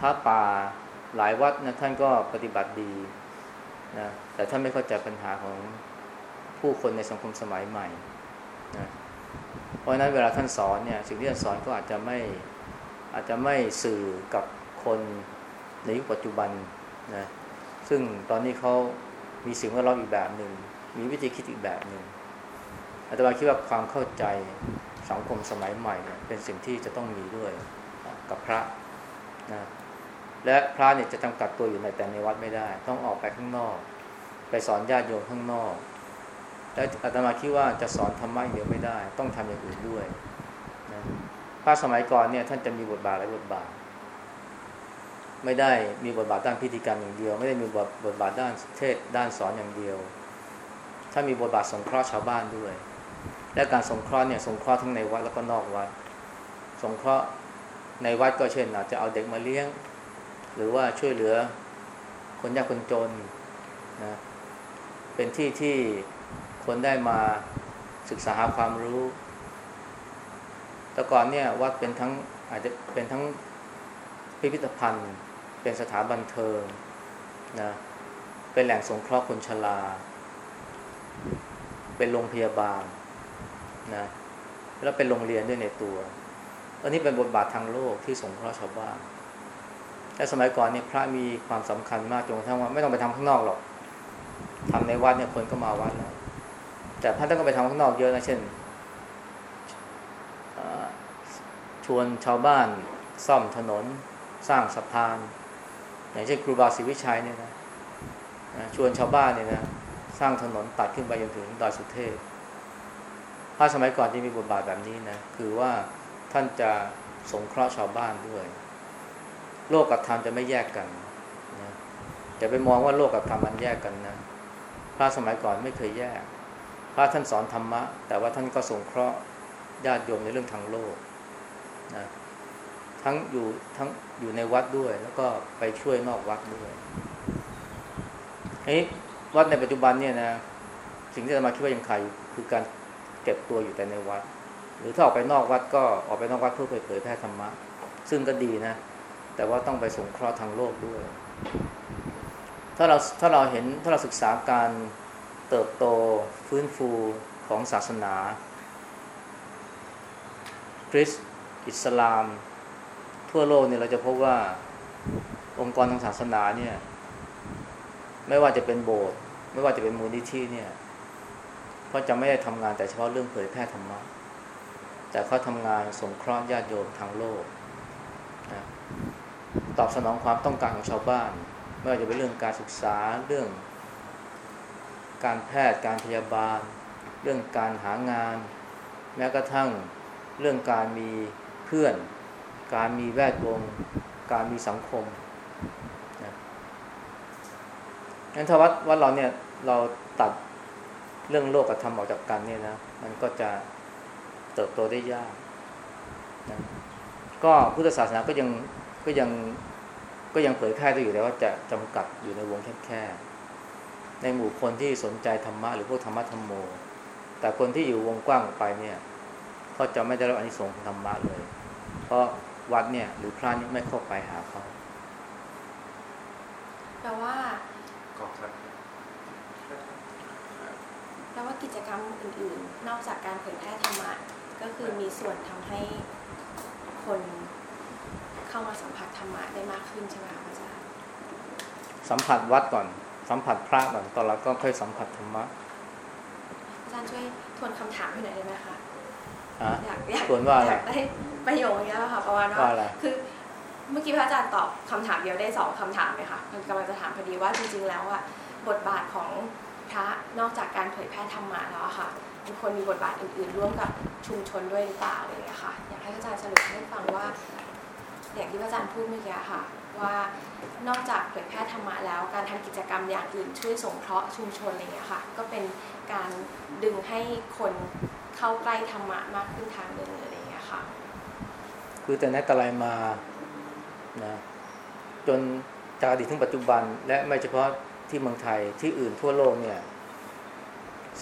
พระป่าหลายวัดนะท่านก็ปฏิบัติดีนะแต่ท่านไม่เข้าใจปัญหาของผู้คนในสังคมสมัยใหม่นะเพราะฉะนั้นเวลาท่านสอนเนี่ย สิ่งที่ท่านสอนก็อาจจะไม่อาจจะไม่สื่อกับคนในยุคปัจจุบันนะซึ่งตอนนี้เขา มีสิ่งแวดล้อมอีกแบบหนึ่ง มีวิธีคิดอีกแบบหนึ่งอาตมาคิดว่าความเข้าใจสังคมสมัยใหม่เนี่ยเป็นสิ่งที่จะต้องมีด้วยกับพระนะและพระเนี่ยจะจำกัดตัวอยู่ในแต่ในวัดไม่ได้ ต้องออกไปข้างนอก ไปสอนญาติโยมข้างนอก และอาตมาคิดว่าจะสอนธรรมะเดียวไม่ได้ ต้องทำอย่างอื่นด้วยนะพระสมัยก่อนเนี่ยท่านจะมีบทบาทหลายบทบาท ไม่ได้มีบทบาทด้านพิธีกรรมอย่างเดียว ไม่ได้มีบทบทบาทด้านเทศด้านสอนอย่างเดียว ถ้ามีบทบาทสงเคราะห์ชาวบ้านด้วย และการสงเคราะห์เนี่ยสงเคราะห์ทั้งในวัดแล้วก็นอกวัด สงเคราะห์ในวัดก็เช่นอาจจะเอาเด็กมาเลี้ยง หรือว่าช่วยเหลือคนยากคนจนนะเป็นที่ที่คนได้มาศึกษาหาความรู้ แต่ก่อนเนี่ยวัดเป็นทั้งอาจจะเป็นทั้งพิพิธภัณฑ์ เป็นสถานบันเทิงนะเป็นแหล่งสงเคราะห์คนชรา เป็นโรงพยาบาลนะแล้วเป็นโรงเรียนด้วยในตัว อันนี้เป็นบทบาททางโลกที่สงเคราะห์ชาวบ้านและสมัยก่อนเนี่ยพระมีความสำคัญมากจนกระทั่งว่าไม่ต้องไปทำข้างนอกหรอกทำในวัดเนี่ยคนก็มาวัดแล้วแต่พระท่านก็ไปทำข้างนอกเยอะนะเช่นชวนชาวบ้านซ่อมถนน สร้างสะพาน อย่างเช่นครูบาศรีวิชัยเนี่ยนะชวนชาวบ้านเนี่ยนะสร้างถนนตัดขึ้นไปจนถึงดอยสุเทพพระสมัยก่อนที่มีบทบาทแบบนี้นะคือว่าท่านจะสงเคราะห์ชาวบ้านด้วย โลกกับธรรมจะไม่แยกกันนะอย่าไปมองว่าโลกกับธรรมมันแยกกันนะพระสมัยก่อนไม่เคยแยก พระท่านสอนธรรมะ แต่ว่าท่านก็สงเคราะห์ญาติโยมในเรื่องทางโลกนะทั้งอยู่ทั้ง อยู่ในวัดด้วย แล้วก็ไปช่วยนอกวัดด้วยนี้วัดในปัจจุบันเนี่ยนะสิ่งที่อาตมาคิดว่ายังขาดอยู่คือการเก็บตัวอยู่แต่ในวัด หรือถ้าออกไปนอกวัดก็ออกไปนอกวัดเพื่อเผยแพร่ธรรมะ ซึ่งก็ดีนะ แต่ว่าต้องไปสงเคราะห์ทางโลกด้วย ถ้าเราถ้าเราเห็นถ้าเราศึกษาการเติบโตฟื้นฟูของศาสนา คริสต์อิสลาม ทั่วโลกเนี่ยเราจะพบว่าองค์กรทางศาสนาเนี่ย ไม่ว่าจะเป็นโบสถ์ไม่ว่าจะเป็นมูลนิธิเนี่ยเขาจะไม่ได้ทำงานแต่เฉพาะเรื่องเผยแพร่ธรรมะแต่เขาทำงานสงเคราะห์ญาติโยมทางโลกนะตอบสนองความต้องการของชาวบ้าน ไม่ว่าจะเป็นเรื่องการศึกษาเรื่อง การแพทย์การพยาบาล เรื่องการหางาน แม้กระทั่งเรื่องการมีเพื่อน การมีแวดวง การมีสังคมนะงั้นถ้าวัดวัดเราเนี่ยเราตัดเรื่องโลกกับธรรมออกจากกันเนี่ยนะมันก็จะเติบโตได้ยากนะก็พุทธศาสนาก็ยังก็ยังก็ยังเผยแพร่ได้อยู่แต่ว่าจะจำกัดอยู่ในวงแคบๆในหมู่คนที่สนใจธรรมะหรือพวกธรรมะธรรมโม แต่คนที่อยู่วงกว้างออกไปเนี่ยก็จะไม่ได้รับอนิสงส์ธรรมะเลย เพราะ วัดเนี่ย หรือพระนี่ไม่เข้าไปหาเขาแปลว่าก็ครับแปลว่ากิจกรรมอื่น ๆ นอกจากการเผยแพร่ธรรมะก็คือมีส่วนทำให้คนเข้ามาสัมผัสธรรมะได้มากขึ้นใช่ไหมคะอาจารย์สัมผัสวัดก่อน สัมผัสพระก่อนตอนหลังก็ค่อยสัมผัสธรรมะอาจารย์ช่วยทวนคำถามให้หน่อยได้ไหมคะ อะอยากอยากทวนว่าอะไรอยากได้ประโยคนี้แล้วค่ะประมาณว่าว่าอะไรคือเมื่อกี้พระอาจารย์ตอบคำถามเดียวได้สองคำถามเลยค่ะมันกำลังจะถามพอดีว่าจริงๆแล้วอะบทบาทของพระนอกจากการเผยแพร่ธรรมะแล้วอะค่ะมันควรมีบทบาทอื่นๆ ร่วมกับชุมชนด้วยหรือเปล่าอะไรอย่างเงี้ยค่ะ อยากให้พระอาจารย์สรุปให้ฟังว่าอย่างที่พระอาจารย์พูดเมื่อกี้ค่ะ ว่านอกจากเผยแพร่ธรรมะแล้ว การทำกิจกรรมอย่างอื่นช่วยสงเคราะห์ชุมชนอะไรอย่างเงี้ยค่ะ ก็เป็นการดึงให้คน เข้าใกล้ธรรมะมากขึ้นทางหนึ่งอะไรอย่างเงี้ยค่ะ คือแต่ไหนแต่ไรมานะจนจากอดีตถึงปัจจุบัน และไม่เฉพาะที่เมืองไทยที่อื่นทั่วโลกเนี่ย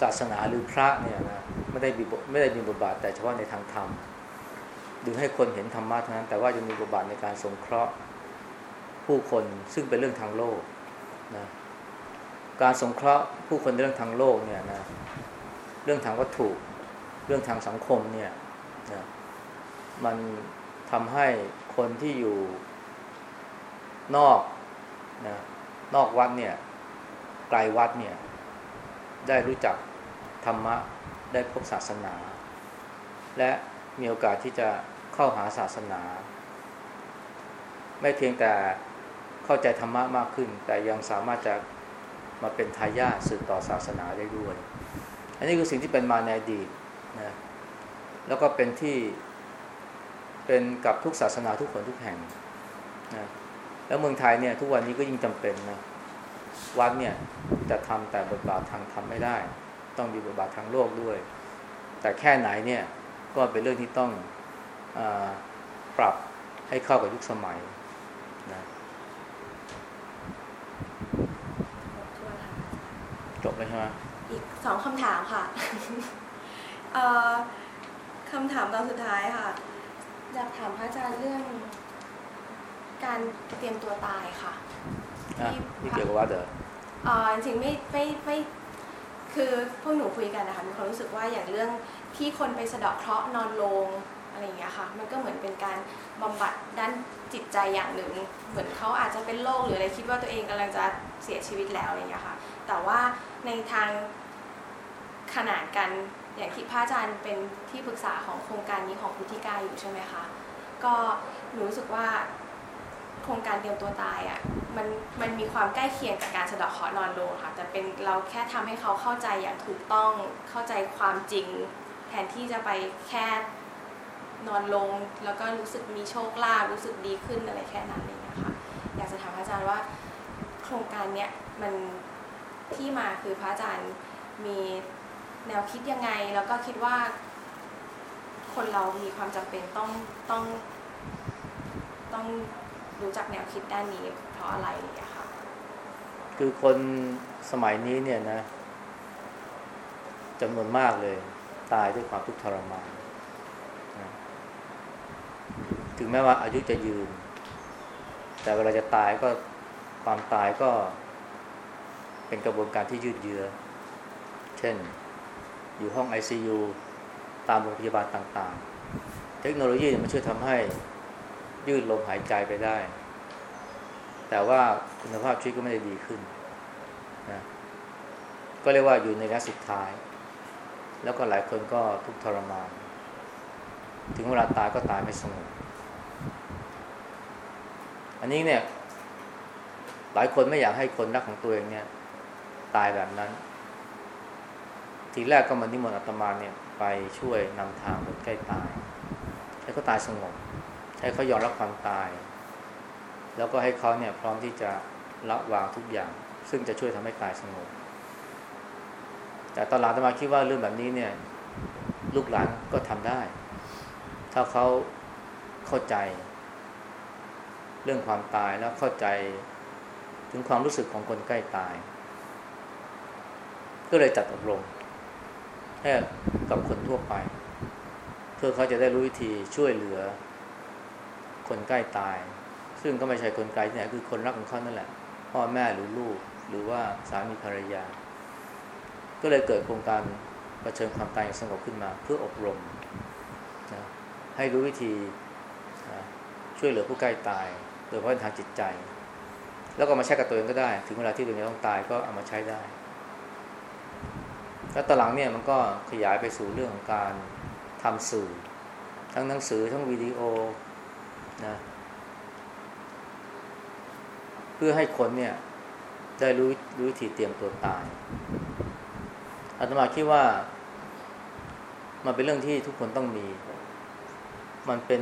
ศาสนาหรือพระเนี่ยนะไม่ได้มีไม่ได้มีบทบาท แต่เฉพาะในทางธรรมดึงให้คนเห็นธรรมะเท่านั้น แต่ว่ายังมีบทบาทในการสงเคราะห์ผู้คนซึ่งเป็นเรื่องทางโลกนะการสงเคราะห์ผู้คนในเรื่องทางโลกเนี่ยนะเรื่องทางวัตถุ เรื่องทางสังคมเนี่ยนะมันทำให้คนที่อยู่นอกนะนอกวัดเนี่ยไกลวัดเนี่ยได้รู้จักธรรมะได้พบศาสนา และมีโอกาสที่จะเข้าหาศาสนา ไม่เพียงแต่เข้าใจธรรมะมากขึ้น แต่ยังสามารถจะมาเป็นทายาทสืบต่อศาสนาได้ด้วย อันนี้คือสิ่งที่เป็นมาในอดีต นะแล้วก็เป็นที่เป็นกับทุกศาสนาทุกคนทุกแห่งนะแล้วเมืองไทยเนี่ยทุกวันนี้ก็ยิ่งจำเป็นนะวัดเนี่ยจะทำแต่บทบาททางธรรมไม่ได้ ต้องมีบทบาททางโลกด้วย แต่แค่ไหนเนี่ยก็เป็นเรื่องที่ต้องอปรับให้เข้ากับยุคสมัยนะจบเลยใช่ไหมอีกสองคำถามค่ะ เอ่อคำถามตอนสุดท้ายค่ะ อยากถามพระอาจารย์เรื่อง การเตรียมตัวตายค่ะอะนี่เกี่ยวกับวัดเหรอเอ่อจริงๆไม่ไม่ไม่คือพวกหนูคุยกันนะคะมีความรู้สึกว่าอย่างเรื่องที่คนไปสะเดาะเคราะห์นอนโรงอะไรอย่างเงี้ยค่ะ มันก็เหมือนเป็นการบำบัดด้านจิตใจอย่างหนึ่ง เหมือนเขาอาจจะเป็นโรคหรืออะไรคิดว่าตัวเองกำลังจะเสียชีวิตแล้วอะไรอย่างเงี้ยค่ะ แต่ว่าในทางขนาดกัน อย่างที่พระอาจารย์เป็นที่ปรึกษาของโครงการนี้ของพุทธิกายอยู่ใช่ไหมคะก็หนูรู้สึกว่าโครงการเตรียมตัวตายอะ่ะมันมันมีความใกล้เคียงกับการสะดาะเคราะห์นอนโรงค่ะ แต่เป็นเราแค่ทำให้เขาเข้าใจอย่างถูกต้องเข้าใจความจริง แทนที่จะไปแค่นอนลง แล้วก็รู้สึกมีโชคลาภรู้สึกดีขึ้นอะไรแค่นั้นอะไรอย่างค่ะอยากจะถามพระอาจารย์ว่า โครงการเนี้ยมันที่มาคือพระอาจารย์มี แนวคิดยังไง แล้วก็คิดว่า คนเรามีความจำเป็นต้องต้อง ต้องรู้จักแนวคิดด้านนี้ เพราะอะไรอย่างเงี้ยค่ะคือคนสมัยนี้เนี่ยนะจำนวนมากเลย ตายด้วยความทุกข์ทรมานนะถึงแม้ว่าอายุจะยืน แต่เวลาจะตายก็ความตายก็เป็นกระบวนการที่ยืดเยื้อ เช่น อยู่ห้อง ICU ตามโรงพยาบาลต่างๆ เทคโนโลยีเนี่ยมันช่วยทำให้ยืดลมหายใจไปได้ แต่ว่าคุณภาพชีวิตก็ไม่ได้ดีขึ้นนะก็เรียกว่าอยู่ในระยะสุดท้าย แล้วก็หลายคนก็ทุกข์ทรมาน ถึงเวลาตายก็ตายไม่สงบอันนี้เนี่ย หลายคนไม่อยากให้คนรักของตัวเองเนี่ย ตายแบบนั้น ทีแรกก็มานิมนต์อาตมาเนี่ยไปช่วยนำทางคนใกล้ตายให้เขาตายสงบให้เขายอมรับความตาย แล้วก็ให้เขาเนี่ยพร้อมที่จะละวางทุกอย่าง ซึ่งจะช่วยทำให้ตายสงบแต่ตอนหลังอาตมาคิดว่าเรื่องแบบนี้เนี่ย ลูกหลานก็ทำได้ ถ้าเขาเข้าใจ เรื่องความตายแล้วเข้าใจถึงความรู้สึกของคนใกล้ตาย ก็เลยจัดอบรม ให้กับคนทั่วไป เพื่อเขาจะได้รู้วิธีช่วยเหลือ คนใกล้ตาย ซึ่งก็ไม่ใช่คนไกลที่ไหนคือคนรักของเขานั่นแหละ พ่อแม่หรือลูก หรือว่าสามีภรรยา ก็เลยเกิดโครงการเผชิญความตายอย่างสงบขึ้นมา เพื่ออบรมนะให้รู้วิธีช่วยเหลือผู้ใกล้ตายโดยเฉพาะทางจิตใจ แล้วก็มาใช้กับตัวเองก็ได้ ถึงเวลาที่ตัวเองต้องตายก็เอามาใช้ได้ แล้วตอนหลังเนี่ยมันก็ขยายไปสู่เรื่องของการทำสื่อ ทั้งหนังสือทั้งวิดีโอนะเพื่อให้คนเนี่ยได้รู้รู้วิธีเตรียมตัวตายอาตมาคิดว่า มันเป็นเรื่องที่ทุกคนต้องมี มันเป็น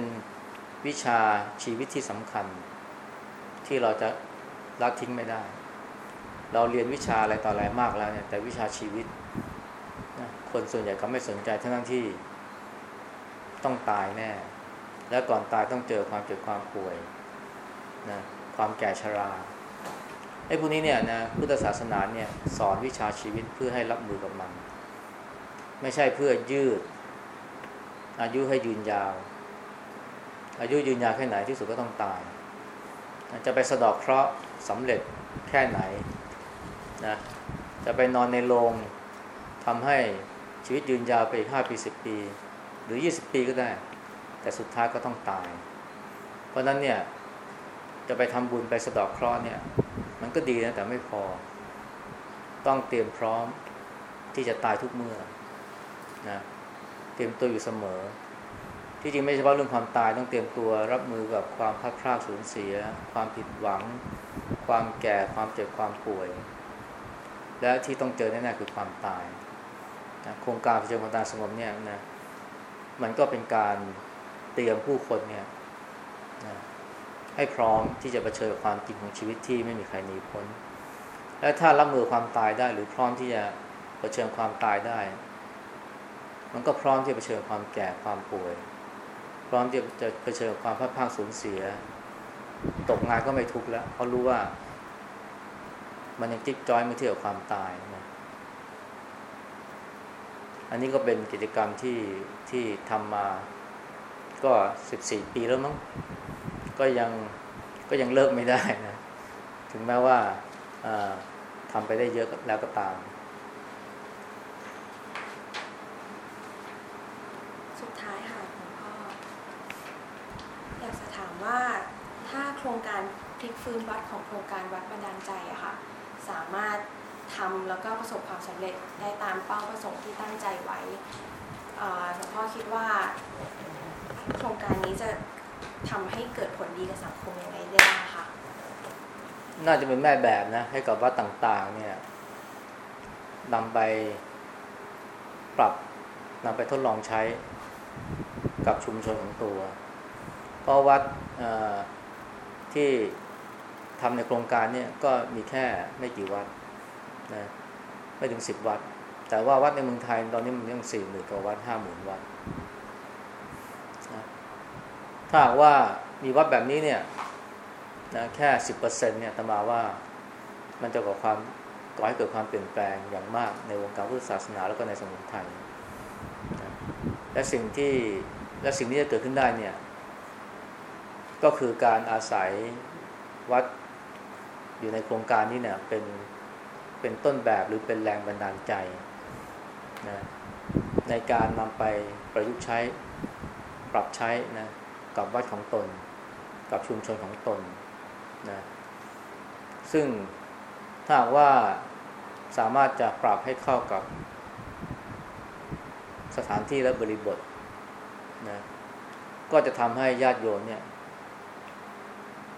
วิชาชีวิตที่สำคัญ ที่เราจะละทิ้งไม่ได้ เราเรียนวิชาอะไรต่ออะไรมากแล้วเนี่ยแต่วิชาชีวิต คนส่วนใหญ่ก็ไม่สนใจทั้งที่ ต้องตายแน่ และก่อนตายต้องเจอความเจ็บความป่วยนะความแก่ชราไอ้พวกนี้เนี่ยนะพุทธศาสนาเนี่ยสอนวิชาชีวิตเพื่อให้รับมือกับมัน ไม่ใช่เพื่อยืด อายุให้ยืนยาว อายุยืนยาวแค่ไหนที่สุดก็ต้องตาย จะไปสะดอกเคราะห์สำเร็จแค่ไหนนะจะไปนอนในโรงทำให้ ชีวิตยืนยาวไปอีกห้าปีสิบปี หรือยี่สิบปีก็ได้ แต่สุดท้ายก็ต้องตาย เพราะนั้นเนี่ยจะไปทำบุญไปสะดอกเคราะห์เนี่ย มันก็ดีนะแต่ไม่พอ ต้องเตรียมพร้อมที่จะตายทุกเมื่อนะเตรียมตัวอยู่เสมอ ที่จริงไม่เฉพาะเรื่องความตายต้องเตรียมตัวรับมือกับความพลาดพลาดสูญเสีย ความผิดหวัง ความแก่ความเจ็บความป่วย และที่ต้องเจอแน่ๆคือความตาย นะโครงการเผชิญความตายสงบเนี่ยนะมันก็เป็นการเตรียมผู้คนเนี่ยนะให้พร้อมที่จะเผชิญกับความจริงของชีวิตที่ไม่มีใครหนีพ้น และถ้ารับมือความตายได้หรือพร้อมที่จะเผชิญความตายได้ มันก็พร้อมที่จะเผชิญความแก่ความป่วย พร้อมที่จะเผชิญกับความพลาดพลาดสูญเสีย ตกงานก็ไม่ทุกข์แล้วเพราะรู้ว่า มันยังจิ๊กจอยเมื่อเทียบกับความตายนะ อันนี้ก็เป็นกิจกรรมที่ที่ทำมาก็สิบสี่ปีแล้วมั้งก็ยังก็ยังเลิกไม่ได้นะ ถึงแม้ว่าทำไปได้เยอะแล้วก็ตาม สุดท้ายค่ะหลวงพ่อ อยากจะถามว่าถ้าโครงการพลิกฟื้นวัดของโครงการวัดบันดาลใจอะค่ะ สามารถ ทำแล้วก็ประสบความสำเร็จได้ตามเป้าประสงค์ที่ตั้งใจไว้หลวงพ่อคิดว่าโครงการนี้จะทำให้เกิดผลดีกับสังคมยังไงได้บ้างคะน่าจะเป็นแม่แบบนะ ให้กับวัดต่างๆ เนี่ยนำไปปรับนำไปทดลองใช้กับชุมชนของตัว เพราะวัดที่ทำในโครงการเนี่ยก็มีแค่ไม่กี่วัด นะไม่ถึงสิบวัด แต่ว่าวัดในเมืองไทยตอนนี้มันยังสี่หมื่นกว่าวัดห้าหมื่นวัดนะถ้าว่ามีวัดแบบนี้เนี่ยนะแค่สิบเปอร์เซ็นเนี่ยตมาว่ามันจะก่อความก่อให้เกิดความเปลี่ยนแปลงอย่างมากในวงการพุทธศาสนาแล้วก็ในสังคมไทยนะและสิ่งที่และสิ่งที่จะเกิดขึ้นได้เนี่ย ก็คือการอาศัยวัดอยู่ในโครงการนี้เนี่ยเป็น เป็นต้นแบบหรือเป็นแรงบันดาลใจนะในการนำไปประยุกต์ใช้ปรับใช้นะกับวัดของตน กับชุมชนของตนนะซึ่งถ้าว่าสามารถจะปรับให้เข้ากับสถานที่และบริบทนะก็จะทำให้ญาติโยมเนี่ย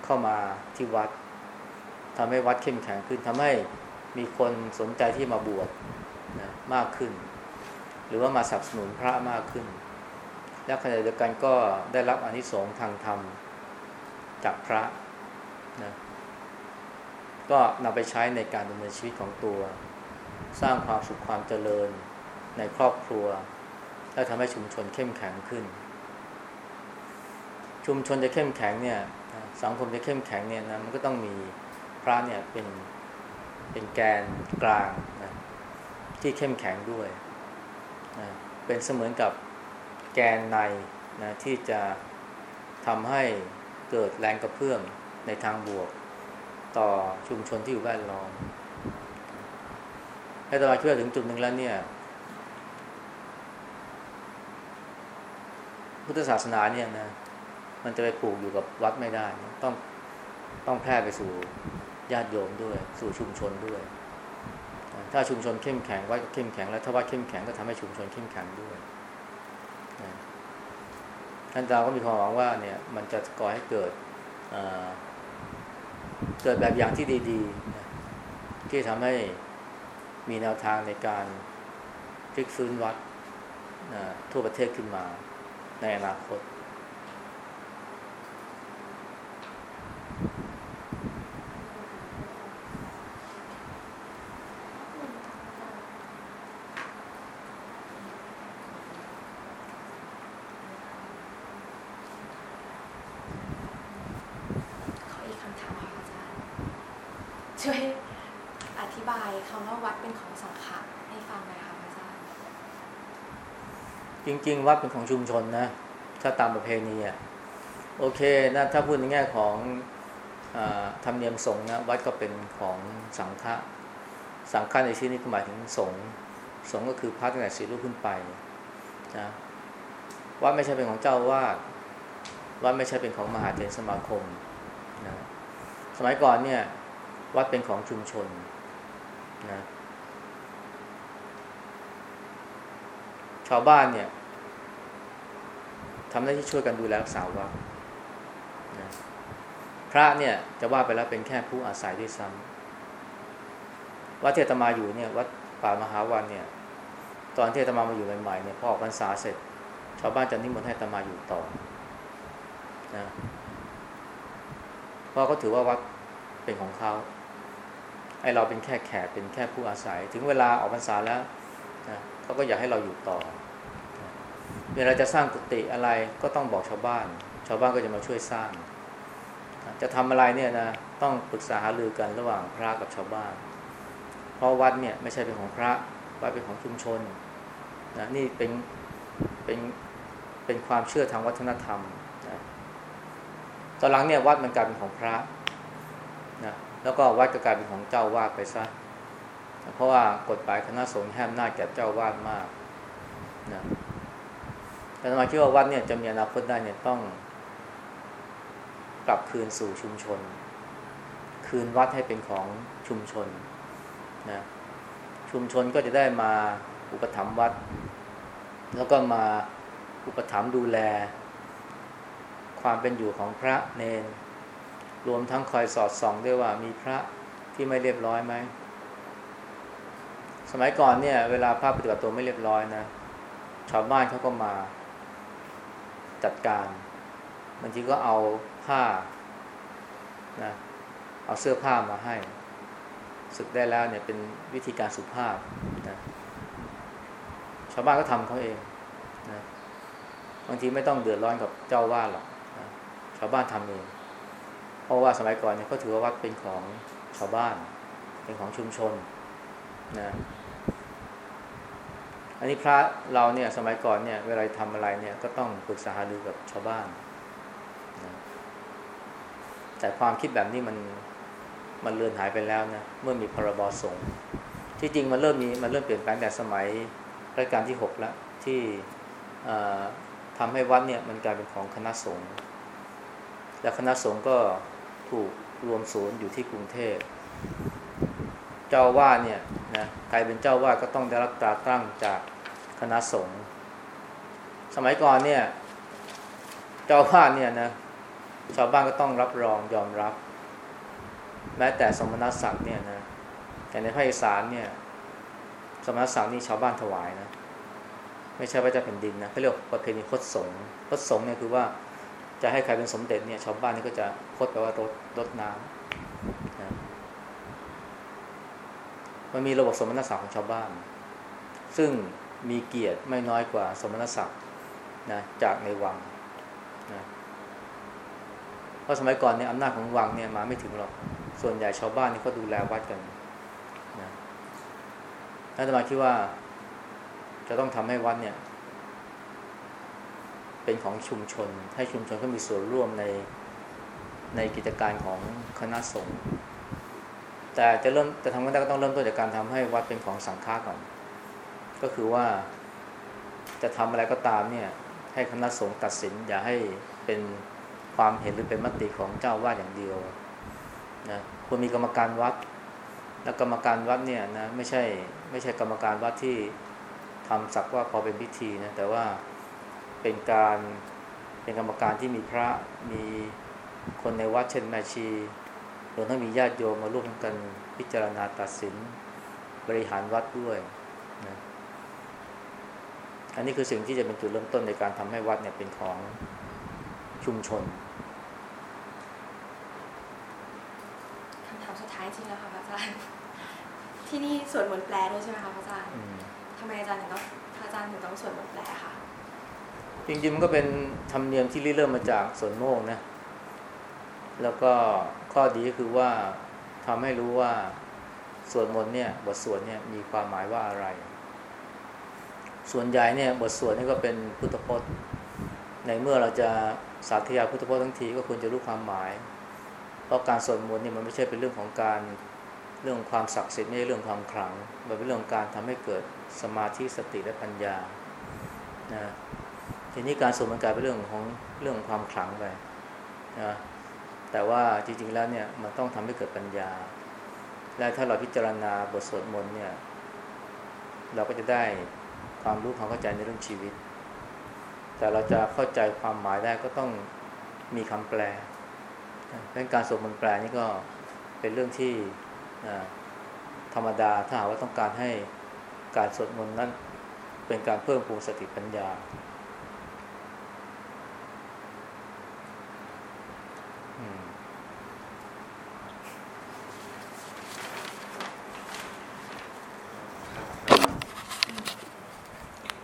เข้ามาที่วัดทำให้วัดเข้มแข็งขึ้นทำให้ มีคนสนใจที่มาบวชนะมากขึ้น หรือว่ามาสนับสนุนพระมากขึ้น และขณะเดียวกันก็ได้รับอนิสงส์ทางธรรมจากพระนะก็นำไปใช้ในการดำเนินชีวิตของตัว สร้างความสุขความเจริญในครอบครัว และทำให้ชุมชนเข้มแข็งขึ้น ชุมชนจะเข้มแข็งเนี่ยสังคมจะเข้มแข็งเนี่ยนะมันก็ต้องมีพระเนี่ยเป็น เป็นแกนกลางนะที่เข้มแข็งด้วยนะเป็นเสมือนกับแกนในนะที่จะทำให้เกิดแรงกระเพื่อมในทางบวก ต่อชุมชนที่อยู่แวดล้อมให้ตมาช่วยถึงจุดหนึ่งแล้วเนี่ย พุทธศาสนาเนี่ยนะมันจะไปปลูกอยู่กับวัดไม่ได้ ต้องต้องแพร่ไปสู่ ญาติโยมด้วย สู่ชุมชนด้วย ถ้าชุมชนเข้มแข็งวัดก็เข้มแข็ง แล้วถ้าวัดเข้มแข็งก็ทำให้ชุมชนเข้มแข็งด้วยท่านอาจาก็มีความหวังว่าเนี่ยมันจะก่อให้เกิดเกิดแบบอย่างที่ดีๆ ที่ทำให้มีแนวทางในการพลิกฟื้นวัดทั่วประเทศขึ้นมาในอนาคต ขออีกคำถามค่ะอาจารย์ ช่วยอธิบายคำว่าวัดเป็นของสังขารให้ฟังหน่อยค่ะอาจารย์จริง ๆ วัดเป็นของชุมชนนะถ้าตามประเพณีอะโอเคนะถ้าพูดในแง่ของอธรรมเนียมสงฆ์นะวัดก็เป็นของสังฆะสังฆะในที่นี้หมายถึงสงฆ์สงฆ์ก็คือพระตั้งแต่สี่รูปขึ้นไปนะวัดไม่ใช่เป็นของเจ้าอาวาดวัดไม่ใช่เป็นของมหาเถรสมาคมนะสมัยก่อนเนี่ย วัดเป็นของชุมชนนะชาวบ้านเนี่ยทำหน้าที่ช่วยกันดูแลรักษาวัดนะพระเนี่ยจะว่าไปแล้วเป็นแค่ผู้อาศัยด้วยซ้ำวัดเทตมาอยู่เนี่ยวัดป่ามหาวันเนี่ย ตอนที่ตมามาอยู่ใหม่ๆเนี่ยพอออกพรรษาเสร็จ ชาวบ้านจะนิมนต์ให้ตมาอยู่ต่อนะเพราะเขาถือว่าวัดเป็นของเขา ไอเราเป็นแค่แขกเป็นแค่ผู้อาศัย ถึงเวลาออกพรรษาแล้วนะเขาก็อยากให้เราอยู่ต่อเวลาจะสร้างกุฏิอะไรก็ต้องบอกชาวบ้าน ชาวบ้านก็จะมาช่วยสร้าง จะทำอะไรเนี่ยนะต้องปรึกษาหารือกันระหว่างพระกับชาวบ้าน เพราะวัดเนี่ยไม่ใช่เป็นของพระวัดเป็นของชุมชนนะนี่เป็นเป็นเป็นความเชื่อทางวัฒนธรรมนะตอนหลังเนี่ยวัดมันกลายเป็นของพระ แล้วก็วัดก็กลายเป็นของเจ้าวาดไปซะ เพราะว่ากฎหมายคณะสงฆ์แห้มหน้าแก่เจ้าวาดมากนะแต่สมาคิดว่าวัดเนี่ยจะมีอนาคตได้เนี่ยต้องกลับคืนสู่ชุมชน คืนวัดให้เป็นของชุมชนนะชุมชนก็จะได้มาอุปถัมภ์วัด แล้วก็มาอุปถัมภ์ดูแล ความเป็นอยู่ของพระเนน รวมทั้งคอยสอดส่องด้วยว่ามีพระที่ไม่เรียบร้อยไหม สมัยก่อนเนี่ย เวลาพระปฏิบัติตัวไม่เรียบร้อยนะ ชาวบ้านเขาก็มาจัดการบางทีก็เอาผ้านะเอาเสื้อผ้ามาให้ศึกได้แล้วเนี่ยเป็นวิธีการสุภาพนะชาวบ้านก็ทำเขาเองนะบางทีไม่ต้องเดือดร้อนกับเจ้าว่าหรอกนะชาวบ้านทำเอง เพราะว่าสมัยก่อนเนี่ยเขาถือว่าวัดเป็นของชาวบ้าน เป็นของชุมชนนะอันนี้พระเราเนี่ยสมัยก่อนเนี่ยเวลาทำอะไรเนี่ยก็ต้องปรึกษาหารือกับชาวบ้านนะแต่ความคิดแบบนี้มันมันเลือนหายไปแล้วนะเมื่อมีพรบสงฆ์ที่จริงมันเริ่มมีมันเริ่มเปลี่ยนแปลงแต่สมัยรัชกาลที่หกแล้วที่ทำให้วัดเนี่ยมันกลายเป็นของคณะสงฆ์และคณะสงฆ์ก็ กรวมศูนย์อยู่ที่กรุงเทพ เจ้าว่าเนี่ยนะใครเป็นเจ้าว่าก็ต้องได้รับตราตั้งจากคณะสงฆ์สมัยก่อนเนี่ย เจ้าว่าเนี่ยนะชาวบ้านก็ต้องรับรองยอมรับ แม้แต่สมณศักดิ์เนี่ยนะแต่ในภาคอีสานเนี่ย สมณศักดิ์นี่ชาวบ้านถวายนะ ไม่ใช่พระเจ้าแผ่นดินนะเขาเรียกประเพณีคดสงคดสงเนี่ยคือว่า จะให้ใครเป็นสมเด็จเนี่ยชาวบ้านนี่ก็จะคดแปลว่ารดรดน้ำนะมันมีระบบสมณศักดิ์ของชาวบ้าน ซึ่งมีเกียรติไม่น้อยกว่าสมณศักดิ์นะจากในวังนะเพราะสมัยก่อนเนี่ยอำนาจของวังเนี่ยมาไม่ถึงหรอก ส่วนใหญ่ชาวบ้านนี่ก็ดูแลวัดกันนะน่าจะมาคิดว่า จะต้องทำให้วัดเนี่ย เป็นของชุมชน ให้ชุมชนเขามีส่วนร่วมในในกิจการของคณะสงฆ์แต่จะเริ่มจะทำกันได้ก็ต้องเริ่มต้นจากการทำให้วัดเป็นของสังฆาก่อน ก็คือว่าจะทำอะไรก็ตามเนี่ย ให้คณะสงฆ์ตัดสิน อย่าให้เป็นความเห็นหรือเป็นมติของเจ้าวาดอย่างเดียวนะควรมีกรรมการวัด และกรรมการวัดเนี่ยนะไม่ใช่ไม่ใช่กรรมการวัดที่ทำสักว่าพอเป็นพิธีนะแต่ว่า เป็นการเป็นกรรมการที่มีพระมีคนในวัดเช่นแม่ชีรวมทั้งมีญาติโยมมาร่วมกันพิจารณาตัดสินบริหารวัดด้วยนะอันนี้คือสิ่งที่จะเป็นจุดเริ่มต้นในการทำให้วัดเนี่ยเป็นของชุมชนคำถามสุดท้ายจริงแล้วค่ะพระอาจารย์ที่นี่สวดมนต์แปลด้วยใช่ไหมคะพระอาจารย์อืมทำไมอาจารย์ถึงต้องพระอาจารย์ถึงต้องสวดมนต์แปลคะ จริงๆมันก็เป็นธรรมเนียมที่ริเริ่มมาจากสวนโมกนะ แล้วก็ข้อดีก็คือว่าทำให้รู้ว่าสวดมนต์เนี่ย บทสวดเนี่ยมีความหมายว่าอะไร ส่วนใหญ่เนี่ย บทสวดนี่ก็เป็นพุทธพจน์ ในเมื่อเราจะสาธยายพุทธพจน์ทั้งทีก็ควรจะรู้ความหมาย เพราะการสวดมนต์เนี่ยมันไม่ใช่เป็นเรื่องของการเรื่องความศักดิ์สิทธิ์ไม่ใช่เรื่องความขลัง มันเป็นเรื่องของการทำให้เกิดสมาธิสติและปัญญานะ ทีนี้การสวดมันกลายเป็นเรื่องของเรื่องความขลังไปนะแต่ว่าจริงๆแล้วเนี่ยมันต้องทำให้เกิดปัญญา และถ้าเราพิจารณาบทสวดมนต์เนี่ย เราก็จะได้ความรู้ความเข้าใจในเรื่องชีวิต แต่เราจะเข้าใจความหมายได้ก็ต้องมีคำแปลเพราะฉะนั้นการสวดมนต์แปลนี่ก็เป็นเรื่องที่ธรรมดาถ้าหากว่าต้องการให้การสวดมนต์นั้นเป็นการเพิ่มพูนสติปัญญา